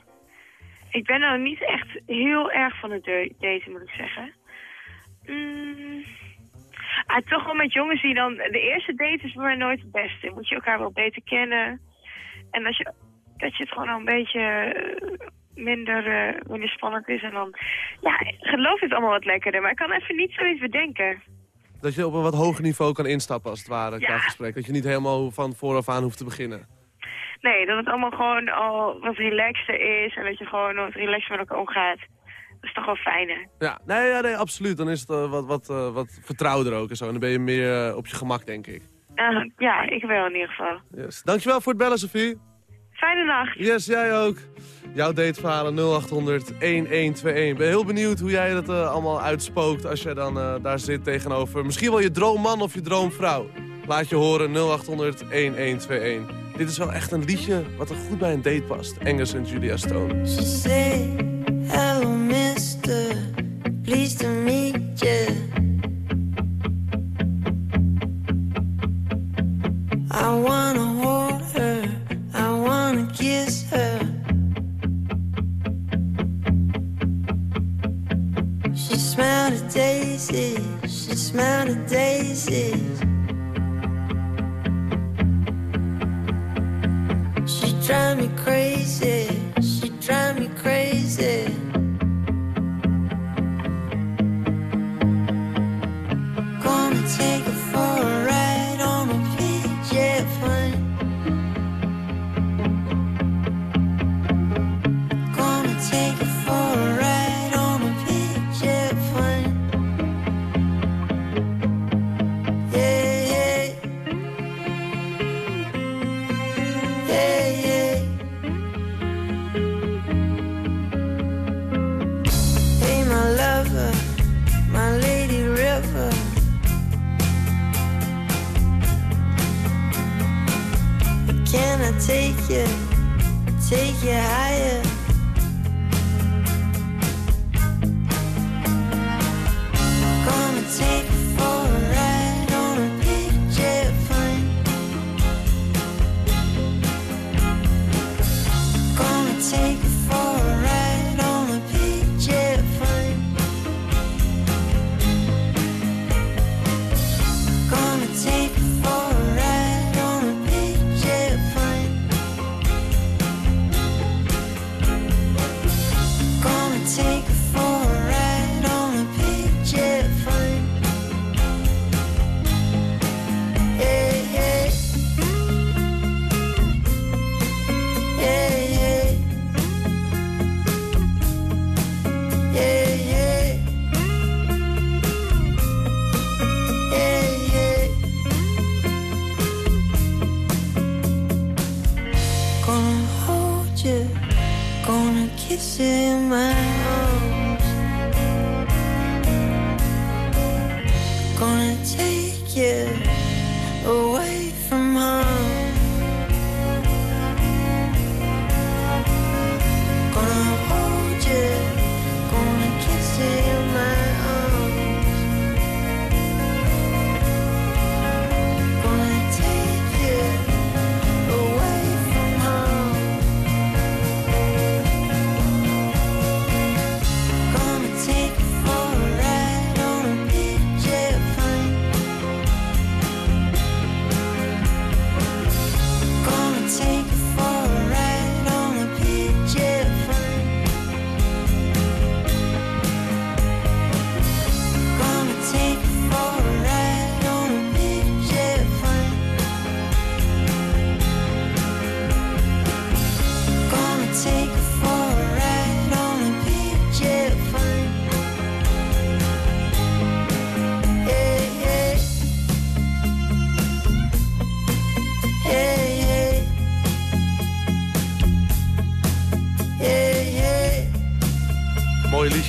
Ik ben nou niet echt heel erg van het daten, moet ik zeggen. Mm. Ah, toch wel met jongens die dan... De eerste date is voor mij nooit het beste. Moet je elkaar wel beter kennen. En dat je, dat je het gewoon al een beetje eh, minder, eh, minder spannend is. En dan... Ja, geloof het allemaal wat lekkerder. Maar ik kan even niet zoiets bedenken. Dat je op een wat hoger niveau kan instappen als het ware qua Ja. gesprek. Dat je niet helemaal van vooraf aan hoeft te beginnen. Nee, dat het allemaal gewoon al wat relaxter is. En dat je gewoon wat relaxed met elkaar omgaat. Dat is toch wel fijner. Ja, nee, ja, nee absoluut. Dan is het eh, wat, wat, eh, wat vertrouwder ook en zo. En dan ben je meer eh, op je gemak, denk ik. Ja, ik wel in ieder geval. Yes. Dankjewel voor het bellen, Sophie. Fijne nacht. Yes, jij ook. Jouw dateverhalen 0800 1121. Ben heel benieuwd hoe jij dat allemaal uitspookt als jij dan daar zit tegenover. Misschien wel je droomman of je droomvrouw. Laat je horen 0800 1121. Dit is wel echt een liedje wat er goed bij een date past. Angus en Julia Stone. Hello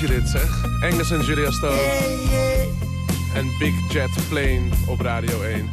je zeg. Engels en Julia Stone. En Big Jet Plane op Radio 1.